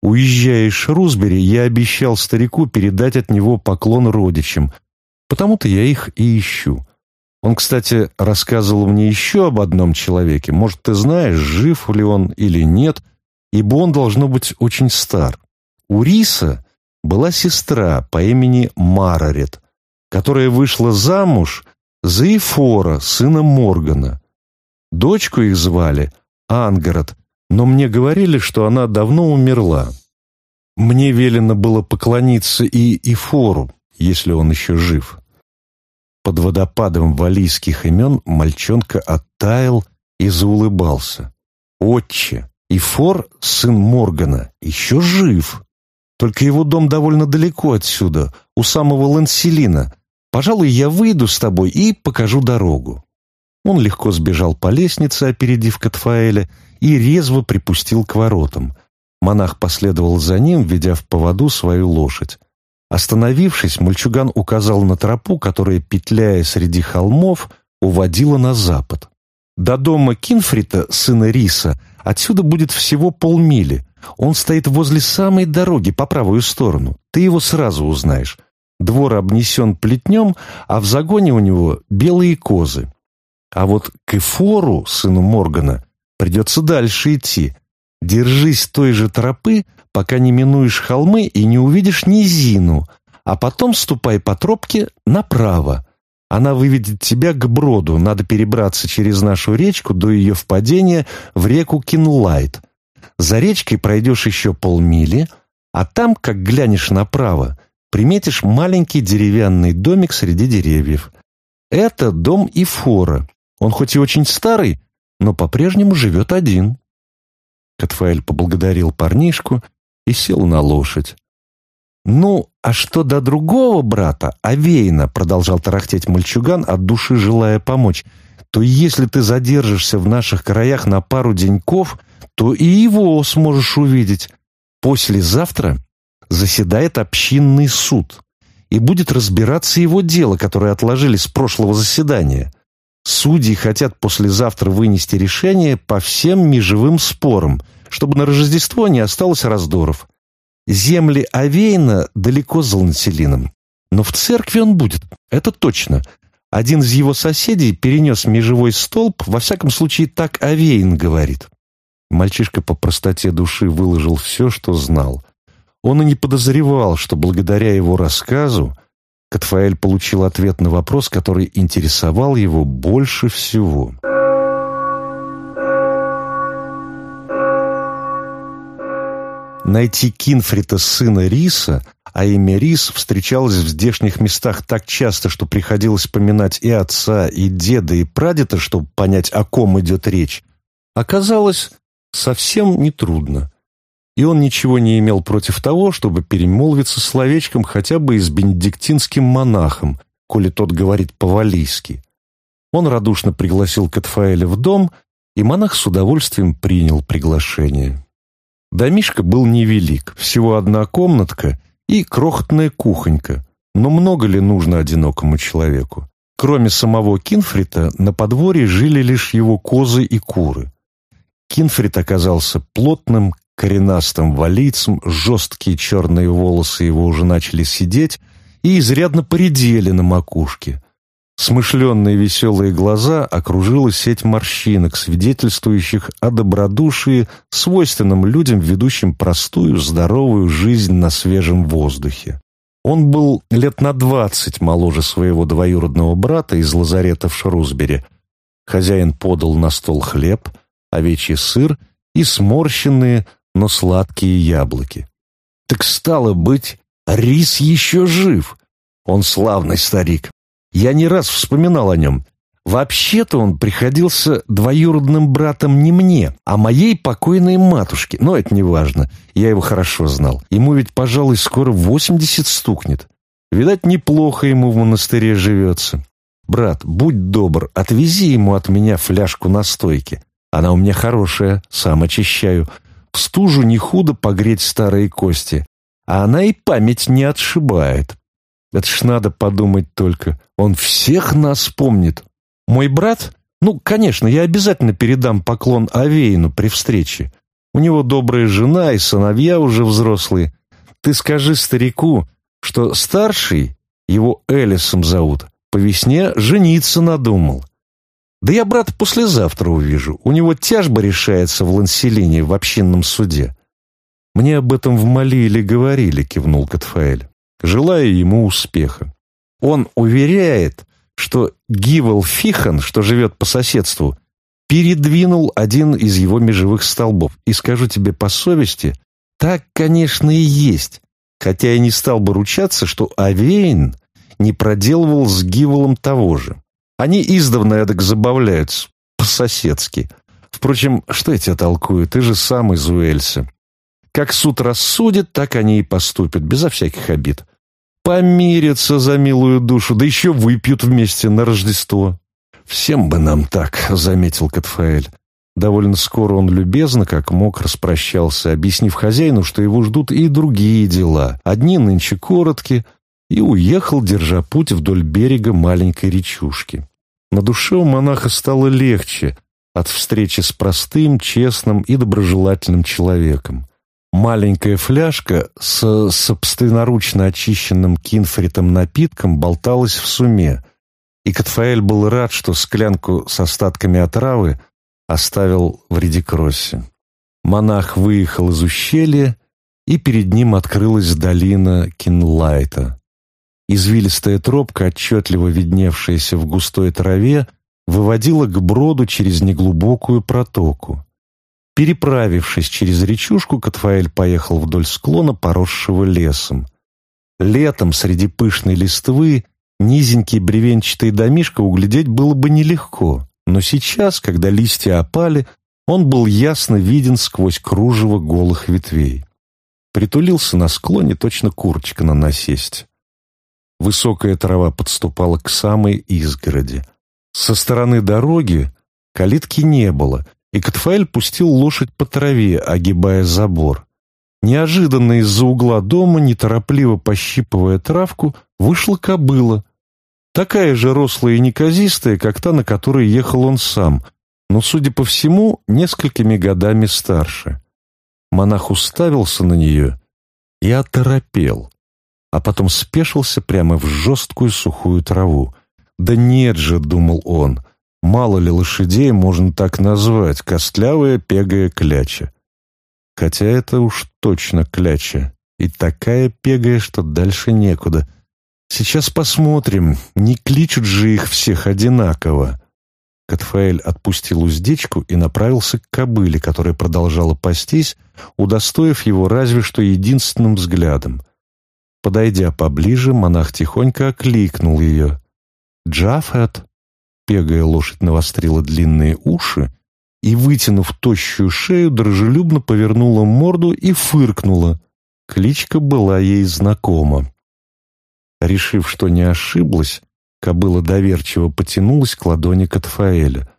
Уезжая из Шрусбери, я обещал старику передать от него поклон родичам, потому-то я их и ищу. Он, кстати, рассказывал мне еще об одном человеке. Может, ты знаешь, жив ли он или нет, ибо он должно быть очень стар. У Риса была сестра по имени Марарет, которая вышла замуж за Ифора, сына Моргана. Дочку их звали Ангород, но мне говорили, что она давно умерла. Мне велено было поклониться и Ифору, если он еще жив. Под водопадом валийских имен мальчонка оттаял и заулыбался. «Отче! Ифор, сын Моргана, еще жив!» Только его дом довольно далеко отсюда, у самого Ланселина. Пожалуй, я выйду с тобой и покажу дорогу. Он легко сбежал по лестнице, опередив Катфаэля, и резво припустил к воротам. Монах последовал за ним, ведя в поводу свою лошадь. Остановившись, мальчуган указал на тропу, которая, петляя среди холмов, уводила на запад. До дома Кинфрита, сына Риса, отсюда будет всего полмили. Он стоит возле самой дороги, по правую сторону. Ты его сразу узнаешь. Двор обнесен плетнем, а в загоне у него белые козы. А вот к Эфору, сыну Моргана, придется дальше идти. Держись той же тропы, пока не минуешь холмы и не увидишь низину, а потом ступай по тропке направо. Она выведет тебя к броду, надо перебраться через нашу речку до ее впадения в реку Кинлайт. За речкой пройдешь еще полмили, а там, как глянешь направо, приметишь маленький деревянный домик среди деревьев. Это дом Ифора, он хоть и очень старый, но по-прежнему живет один». Катфаэль поблагодарил парнишку и сел на лошадь. «Ну, а что до другого брата, Авейна?» — продолжал тарахтеть мальчуган, от души желая помочь. «То если ты задержишься в наших краях на пару деньков, то и его сможешь увидеть. Послезавтра заседает общинный суд, и будет разбираться его дело, которое отложили с прошлого заседания. Судьи хотят послезавтра вынести решение по всем межевым спорам, чтобы на Рождество не осталось раздоров. Земли Авейна далеко за Ланселином. Но в церкви он будет, это точно. Один из его соседей перенес межевой столб, во всяком случае так Авейн говорит. Мальчишка по простоте души выложил все, что знал. Он и не подозревал, что благодаря его рассказу Катфаэль получил ответ на вопрос, который интересовал его больше всего. Найти Кинфрита, сына Риса, а имя Рис встречалось в здешних местах так часто, что приходилось поминать и отца, и деда, и прадеда, чтобы понять, о ком идет речь, оказалось совсем нетрудно и он ничего не имел против того, чтобы перемолвиться словечком хотя бы и с бенедиктинским монахом, коли тот говорит по-валийски. Он радушно пригласил Катфаэля в дом, и монах с удовольствием принял приглашение. Домишко был невелик, всего одна комнатка и крохотная кухонька, но много ли нужно одинокому человеку? Кроме самого Кинфрита, на подворье жили лишь его козы и куры. Кинфрит оказался плотным, коренастым валийцем, жесткие черные волосы его уже начали сидеть и изрядно поредели на макушке. Смышленные веселые глаза окружила сеть морщинок, свидетельствующих о добродушии, свойственном людям, ведущим простую, здоровую жизнь на свежем воздухе. Он был лет на двадцать моложе своего двоюродного брата из лазарета в Шрусбери. Хозяин подал на стол хлеб, овечий сыр и сморщенные, но сладкие яблоки. Так стало быть, Рис еще жив. Он славный старик. Я не раз вспоминал о нем. Вообще-то он приходился двоюродным братом не мне, а моей покойной матушке. Но это не важно. Я его хорошо знал. Ему ведь, пожалуй, скоро восемьдесят стукнет. Видать, неплохо ему в монастыре живется. Брат, будь добр, отвези ему от меня фляжку настойки. Она у меня хорошая, сам очищаю в стужу не худо погреть старые кости. А она и память не отшибает. Это ж надо подумать только. Он всех нас помнит. Мой брат? Ну, конечно, я обязательно передам поклон Авейну при встрече. У него добрая жена и сыновья уже взрослые. Ты скажи старику, что старший, его Элисом зовут, по весне жениться надумал. Да я брат послезавтра увижу. У него тяжба решается в Ланселине в общинном суде. Мне об этом в Малиле говорили, кивнул Катфаэль. Желаю ему успеха. Он уверяет, что Гивел Фихан, что живет по соседству, передвинул один из его межевых столбов. И скажу тебе по совести, так, конечно, и есть. Хотя я не стал бы ручаться, что Авейн не проделывал с Гивелом того же. Они издавна эдак забавляются, по-соседски. Впрочем, что я тебя толкую, ты же сам из Уэльса. Как суд рассудит, так они и поступят, безо всяких обид. Помирятся за милую душу, да еще выпьют вместе на Рождество. «Всем бы нам так», — заметил Катфаэль. Довольно скоро он любезно, как мог, распрощался, объяснив хозяину, что его ждут и другие дела. Одни нынче короткие, и уехал, держа путь вдоль берега маленькой речушки. На душе у монаха стало легче от встречи с простым, честным и доброжелательным человеком. Маленькая фляжка с собственноручно очищенным кинфритом напитком болталась в суме, и Катфаэль был рад, что склянку с остатками отравы оставил в Редикроссе. Монах выехал из ущелья, и перед ним открылась долина Кинлайта, Извилистая тропка, отчетливо видневшаяся в густой траве, выводила к броду через неглубокую протоку. Переправившись через речушку, Катфаэль поехал вдоль склона, поросшего лесом. Летом среди пышной листвы низенький бревенчатый домишко углядеть было бы нелегко, но сейчас, когда листья опали, он был ясно виден сквозь кружево голых ветвей. Притулился на склоне точно курочка на насесть. Высокая трава подступала к самой изгороди. Со стороны дороги калитки не было, и Катфаэль пустил лошадь по траве, огибая забор. Неожиданно из-за угла дома, неторопливо пощипывая травку, вышла кобыла. Такая же рослая и неказистая, как та, на которой ехал он сам, но, судя по всему, несколькими годами старше. Монах уставился на нее и оторопел а потом спешился прямо в жесткую сухую траву. «Да нет же», — думал он, — «мало ли лошадей можно так назвать, костлявая пегая кляча». Хотя это уж точно кляча, и такая пегая, что дальше некуда. Сейчас посмотрим, не кличут же их всех одинаково. Катфаэль отпустил уздечку и направился к кобыле, которая продолжала пастись, удостоив его разве что единственным взглядом. Подойдя поближе, монах тихонько окликнул ее. «Джафет!» Пегая лошадь навострила длинные уши и, вытянув тощую шею, дружелюбно повернула морду и фыркнула. Кличка была ей знакома. Решив, что не ошиблась, кобыла доверчиво потянулась к ладони Катфаэля.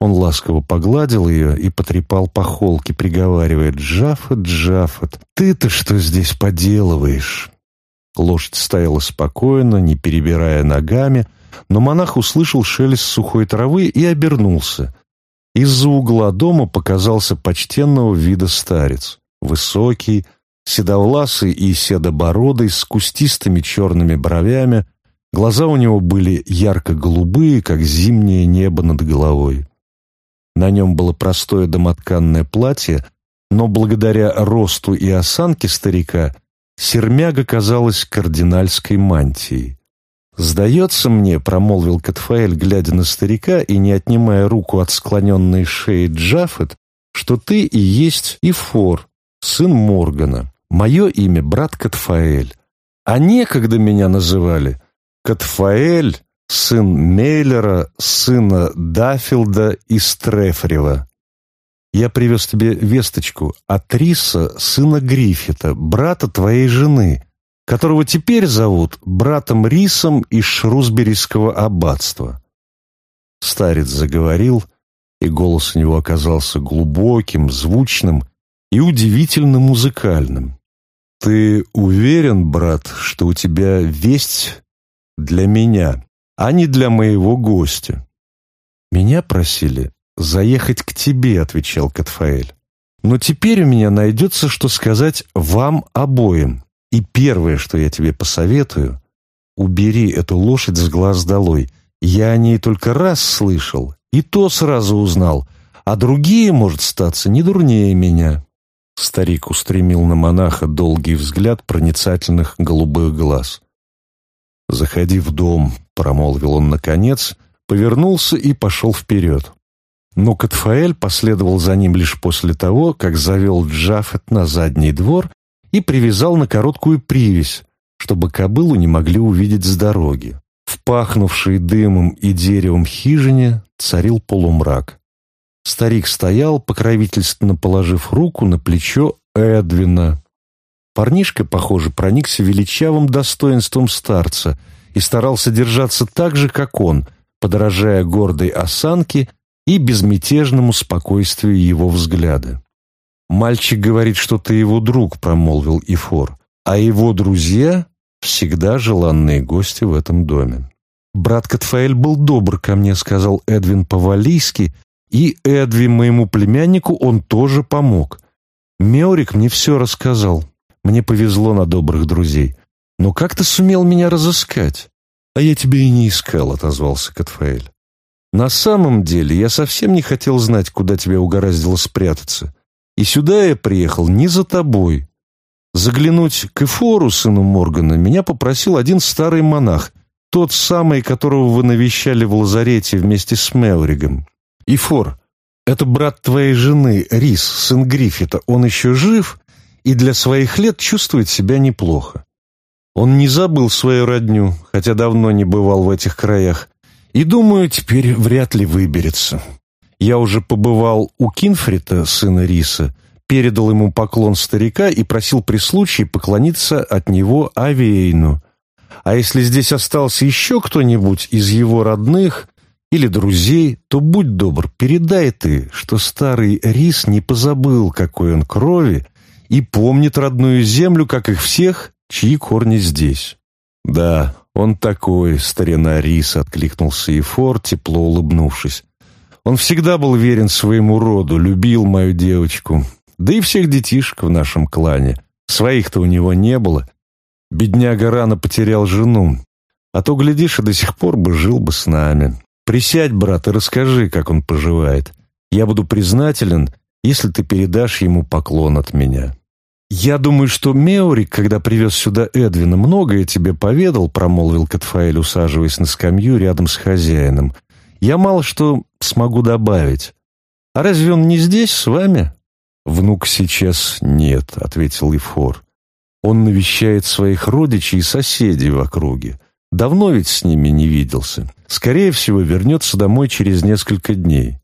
Он ласково погладил ее и потрепал по холке, приговаривая «Джафет, Джафет, ты-то что здесь поделываешь?» Лошадь стояла спокойно, не перебирая ногами, но монах услышал шелест сухой травы и обернулся. Из-за угла дома показался почтенного вида старец. Высокий, седовласый и седобородый, с кустистыми черными бровями. Глаза у него были ярко-голубые, как зимнее небо над головой. На нем было простое домотканное платье, но благодаря росту и осанке старика Сермяга казалась кардинальской мантией. «Сдается мне», — промолвил Катфаэль, глядя на старика и не отнимая руку от склоненной шеи Джафет, «что ты и есть Ифор, сын Моргана. Мое имя — брат Катфаэль. А некогда меня называли Катфаэль, сын Мейлера, сына Дафилда и Стрефрева. Я привез тебе весточку от Риса, сына Гриффита, брата твоей жены, которого теперь зовут братом Рисом из Шрусберийского аббатства». Старец заговорил, и голос у него оказался глубоким, звучным и удивительно музыкальным. «Ты уверен, брат, что у тебя весть для меня, а не для моего гостя?» «Меня просили заехать к тебе», — отвечал Катфаэль. «Но теперь у меня найдется, что сказать вам обоим. И первое, что я тебе посоветую, убери эту лошадь с глаз долой. Я о ней только раз слышал, и то сразу узнал, а другие, может, статься не дурнее меня». Старик устремил на монаха долгий взгляд проницательных голубых глаз. «Заходи в дом», — промолвил он наконец, повернулся и пошел вперед но Катфаэль последовал за ним лишь после того, как завел Джафет на задний двор и привязал на короткую привязь, чтобы кобылу не могли увидеть с дороги. В пахнувшей дымом и деревом хижине царил полумрак. Старик стоял, покровительственно положив руку на плечо Эдвина. Парнишка, похоже, проникся величавым достоинством старца и старался держаться так же, как он, подражая гордой осанке и безмятежному спокойствию его взгляда. «Мальчик говорит, что ты его друг», — промолвил Ифор, «а его друзья — всегда желанные гости в этом доме». «Брат Катфаэль был добр ко мне», — сказал Эдвин по-валийски, «и Эдви, моему племяннику, он тоже помог. Меорик мне все рассказал. Мне повезло на добрых друзей. Но как ты сумел меня разыскать?» «А я тебя и не искал», — отозвался Катфаэль. На самом деле я совсем не хотел знать, куда тебя угораздило спрятаться. И сюда я приехал не за тобой. Заглянуть к Эфору, сыну Моргана, меня попросил один старый монах, тот самый, которого вы навещали в лазарете вместе с Меуригом. Эфор это брат твоей жены, Рис, сын Гриффита. Он еще жив и для своих лет чувствует себя неплохо. Он не забыл свою родню, хотя давно не бывал в этих краях, и думаю, теперь вряд ли выберется. Я уже побывал у Кинфрита, сына Риса, передал ему поклон старика и просил при случае поклониться от него Авейну. А если здесь остался еще кто-нибудь из его родных или друзей, то будь добр, передай ты, что старый Рис не позабыл, какой он крови, и помнит родную землю, как их всех, чьи корни здесь. Да, «Он такой, старина Рис», — откликнулся Ефор, тепло улыбнувшись. «Он всегда был верен своему роду, любил мою девочку, да и всех детишек в нашем клане. Своих-то у него не было. Бедняга рано потерял жену, а то, глядишь, и до сих пор бы жил бы с нами. Присядь, брат, и расскажи, как он поживает. Я буду признателен, если ты передашь ему поклон от меня». «Я думаю, что Меорик, когда привез сюда Эдвина, многое тебе поведал», — промолвил Катфаэль, усаживаясь на скамью рядом с хозяином. «Я мало что смогу добавить. А разве он не здесь, с вами?» «Внук сейчас нет», — ответил Ифор. «Он навещает своих родичей и соседей в округе. Давно ведь с ними не виделся. Скорее всего, вернется домой через несколько дней.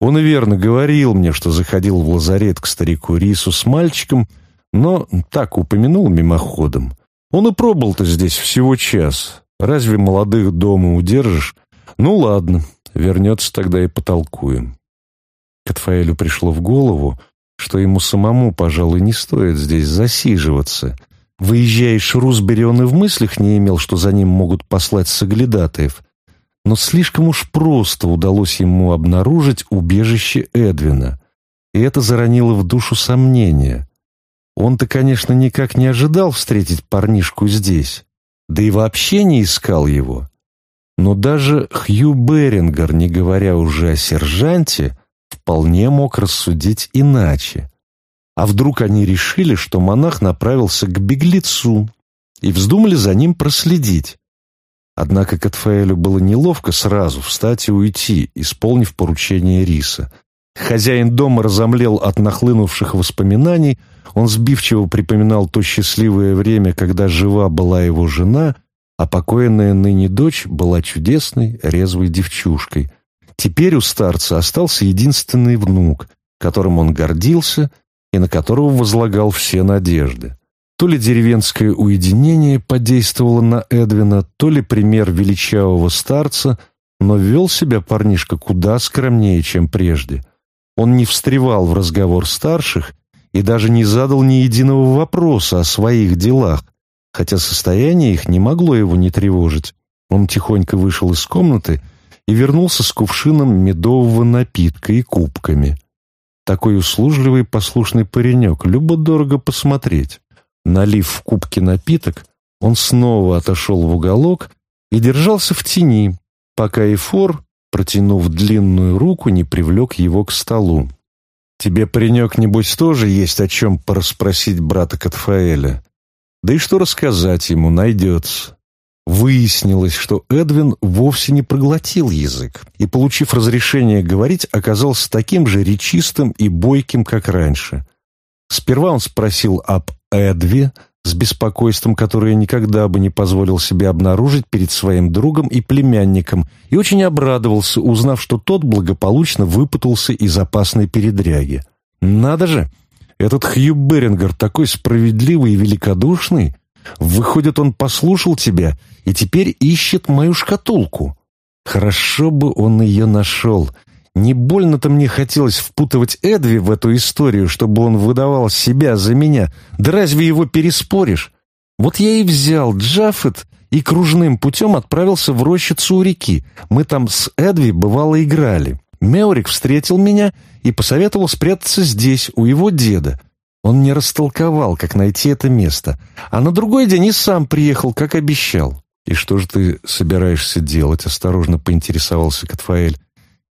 Он и верно говорил мне, что заходил в лазарет к старику Рису с мальчиком — но так упомянул мимоходом. Он и пробыл-то здесь всего час. Разве молодых дома удержишь? Ну ладно, вернется тогда и потолкуем. Катфаэлю пришло в голову, что ему самому, пожалуй, не стоит здесь засиживаться. Выезжаешь из он и в мыслях не имел, что за ним могут послать соглядатаев. Но слишком уж просто удалось ему обнаружить убежище Эдвина. И это заронило в душу сомнения. Он-то, конечно, никак не ожидал встретить парнишку здесь, да и вообще не искал его. Но даже Хью Берингер, не говоря уже о сержанте, вполне мог рассудить иначе. А вдруг они решили, что монах направился к беглецу и вздумали за ним проследить? Однако Катфаэлю было неловко сразу встать и уйти, исполнив поручение Риса. Хозяин дома разомлел от нахлынувших воспоминаний – он сбивчиво припоминал то счастливое время, когда жива была его жена, а покойная ныне дочь была чудесной, резвой девчушкой. Теперь у старца остался единственный внук, которым он гордился и на которого возлагал все надежды. То ли деревенское уединение подействовало на Эдвина, то ли пример величавого старца, но вел себя парнишка куда скромнее, чем прежде. Он не встревал в разговор старших – и даже не задал ни единого вопроса о своих делах, хотя состояние их не могло его не тревожить. Он тихонько вышел из комнаты и вернулся с кувшином медового напитка и кубками. Такой услужливый послушный паренек, любо-дорого посмотреть. Налив в кубки напиток, он снова отошел в уголок и держался в тени, пока Эфор, протянув длинную руку, не привлек его к столу. Тебе, паренек, небось, тоже есть о чем порасспросить брата Катфаэля. Да и что рассказать ему найдется. Выяснилось, что Эдвин вовсе не проглотил язык и, получив разрешение говорить, оказался таким же речистым и бойким, как раньше. Сперва он спросил об Эдве, с беспокойством, которое никогда бы не позволил себе обнаружить перед своим другом и племянником, и очень обрадовался, узнав, что тот благополучно выпутался из опасной передряги. «Надо же! Этот Хью Берингер такой справедливый и великодушный! Выходит, он послушал тебя и теперь ищет мою шкатулку!» «Хорошо бы он ее нашел!» Не больно-то мне хотелось впутывать Эдви в эту историю, чтобы он выдавал себя за меня. Да разве его переспоришь? Вот я и взял Джафет и кружным путем отправился в рощицу у реки. Мы там с Эдви бывало играли. Меорик встретил меня и посоветовал спрятаться здесь, у его деда. Он мне растолковал, как найти это место. А на другой день и сам приехал, как обещал. «И что же ты собираешься делать?» — осторожно поинтересовался Катфаэль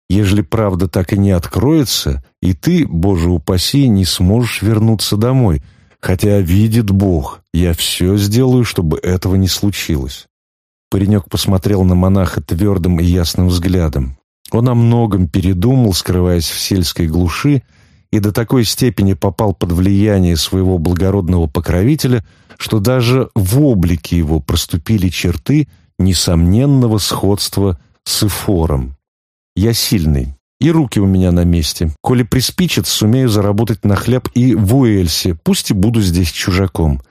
ежели правда так и не откроется, и ты, Боже упаси, не сможешь вернуться домой, хотя видит Бог, я все сделаю, чтобы этого не случилось». Паренек посмотрел на монаха твердым и ясным взглядом. Он о многом передумал, скрываясь в сельской глуши, и до такой степени попал под влияние своего благородного покровителя, что даже в облике его проступили черты несомненного сходства с Эфором. Я сильный. И руки у меня на месте. Коли приспичит, сумею заработать на хлеб и в Уэльсе, пусть и буду здесь чужаком.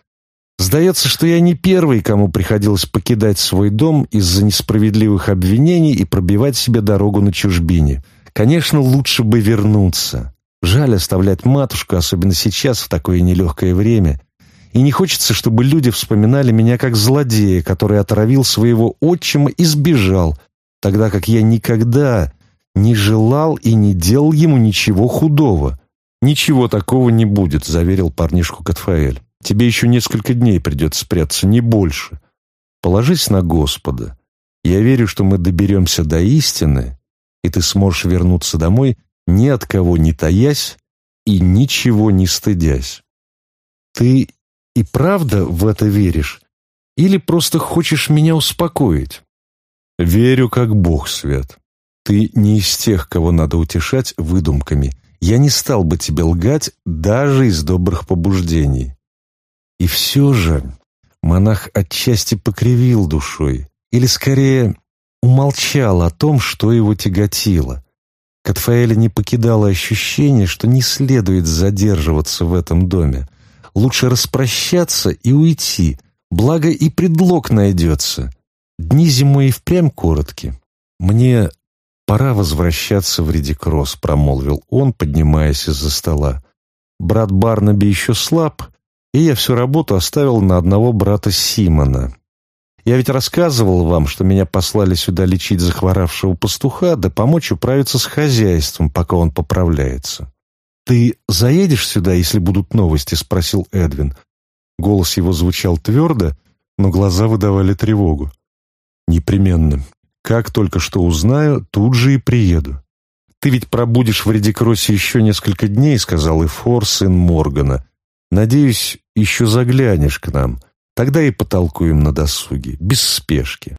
Сдается, что я не первый, кому приходилось покидать свой дом из-за несправедливых обвинений и пробивать себе дорогу на чужбине. Конечно, лучше бы вернуться. Жаль оставлять матушку, особенно сейчас, в такое нелегкое время. И не хочется, чтобы люди вспоминали меня как злодея, который отравил своего отчима и сбежал, тогда как я никогда не желал и не делал ему ничего худого. «Ничего такого не будет», — заверил парнишку Катфаэль. «Тебе еще несколько дней придется спрятаться, не больше. Положись на Господа. Я верю, что мы доберемся до истины, и ты сможешь вернуться домой, ни от кого не таясь и ничего не стыдясь. Ты и правда в это веришь? Или просто хочешь меня успокоить?» «Верю, как Бог свет», ты не из тех, кого надо утешать выдумками. Я не стал бы тебе лгать даже из добрых побуждений. И все же монах отчасти покривил душой, или скорее умолчал о том, что его тяготило. Катфаэля не покидало ощущение, что не следует задерживаться в этом доме. Лучше распрощаться и уйти, благо и предлог найдется. Дни зимой и впрямь коротки. Мне «Пора возвращаться в Редикросс», — промолвил он, поднимаясь из-за стола. «Брат Барнаби еще слаб, и я всю работу оставил на одного брата Симона. Я ведь рассказывал вам, что меня послали сюда лечить захворавшего пастуха, да помочь управиться с хозяйством, пока он поправляется». «Ты заедешь сюда, если будут новости?» — спросил Эдвин. Голос его звучал твердо, но глаза выдавали тревогу. «Непременно», как только что узнаю, тут же и приеду. «Ты ведь пробудешь в Редикросе еще несколько дней», — сказал Эфор, сын Моргана. «Надеюсь, еще заглянешь к нам. Тогда и потолкуем на досуге, без спешки».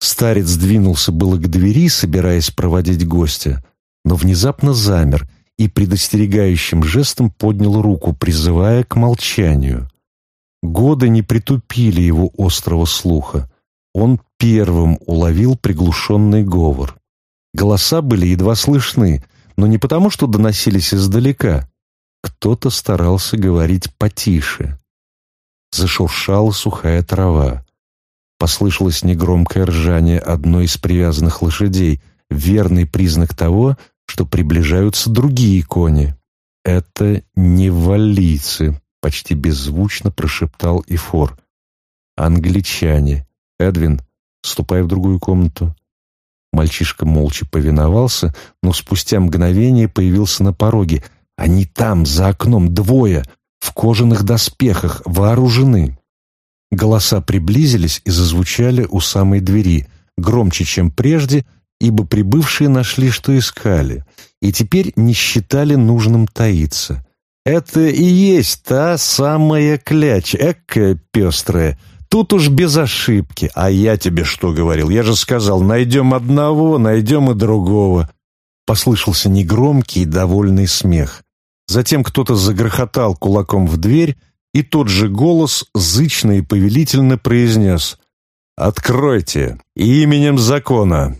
Старец двинулся было к двери, собираясь проводить гостя, но внезапно замер и предостерегающим жестом поднял руку, призывая к молчанию. Годы не притупили его острого слуха. Он первым уловил приглушенный говор. Голоса были едва слышны, но не потому, что доносились издалека. Кто-то старался говорить потише. Зашуршала сухая трава. Послышалось негромкое ржание одной из привязанных лошадей, верный признак того, что приближаются другие кони. «Это не валийцы», — почти беззвучно прошептал Ифор. «Англичане. «Эдвин, ступай в другую комнату». Мальчишка молча повиновался, но спустя мгновение появился на пороге. «Они там, за окном, двое, в кожаных доспехах, вооружены». Голоса приблизились и зазвучали у самой двери, громче, чем прежде, ибо прибывшие нашли, что искали, и теперь не считали нужным таиться. «Это и есть та самая кляч экая пестрая», Тут уж без ошибки. А я тебе что говорил? Я же сказал, найдем одного, найдем и другого. Послышался негромкий и довольный смех. Затем кто-то загрохотал кулаком в дверь, и тот же голос зычно и повелительно произнес «Откройте! Именем закона!»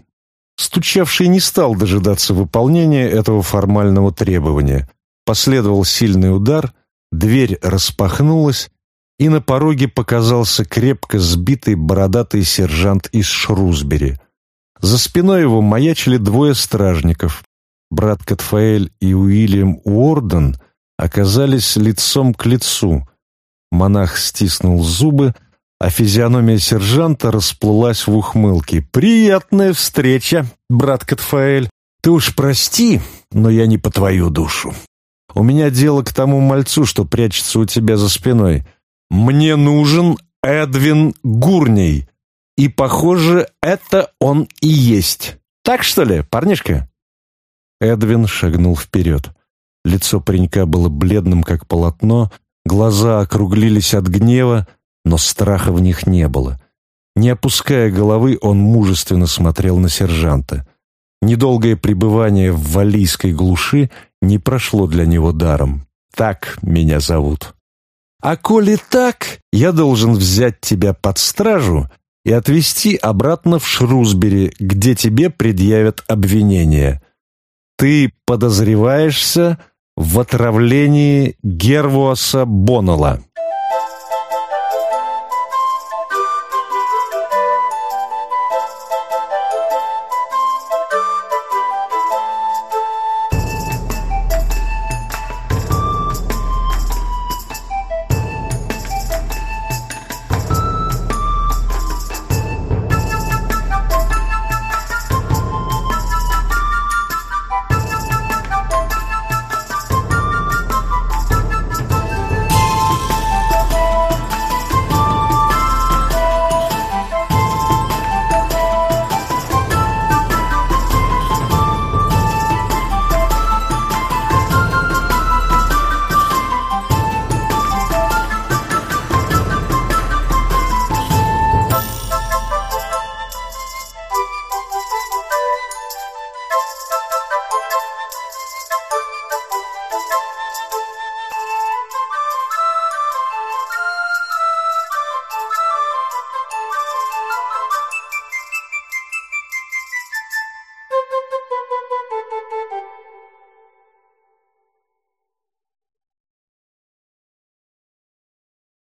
Стучавший не стал дожидаться выполнения этого формального требования. Последовал сильный удар, дверь распахнулась, и на пороге показался крепко сбитый бородатый сержант из Шрусбери. За спиной его маячили двое стражников. Брат Катфаэль и Уильям Уорден оказались лицом к лицу. Монах стиснул зубы, а физиономия сержанта расплылась в ухмылке. «Приятная встреча, брат Катфаэль. Ты уж прости, но я не по твою душу. У меня дело к тому мальцу, что прячется у тебя за спиной». «Мне нужен Эдвин Гурней, и, похоже, это он и есть. Так, что ли, парнишка?» Эдвин шагнул вперед. Лицо паренька было бледным, как полотно, глаза округлились от гнева, но страха в них не было. Не опуская головы, он мужественно смотрел на сержанта. Недолгое пребывание в валийской глуши не прошло для него даром. «Так меня зовут». А коли так, я должен взять тебя под стражу и отвезти обратно в Шрусбери, где тебе предъявят обвинение. Ты подозреваешься в отравлении Гервуаса Боннелла.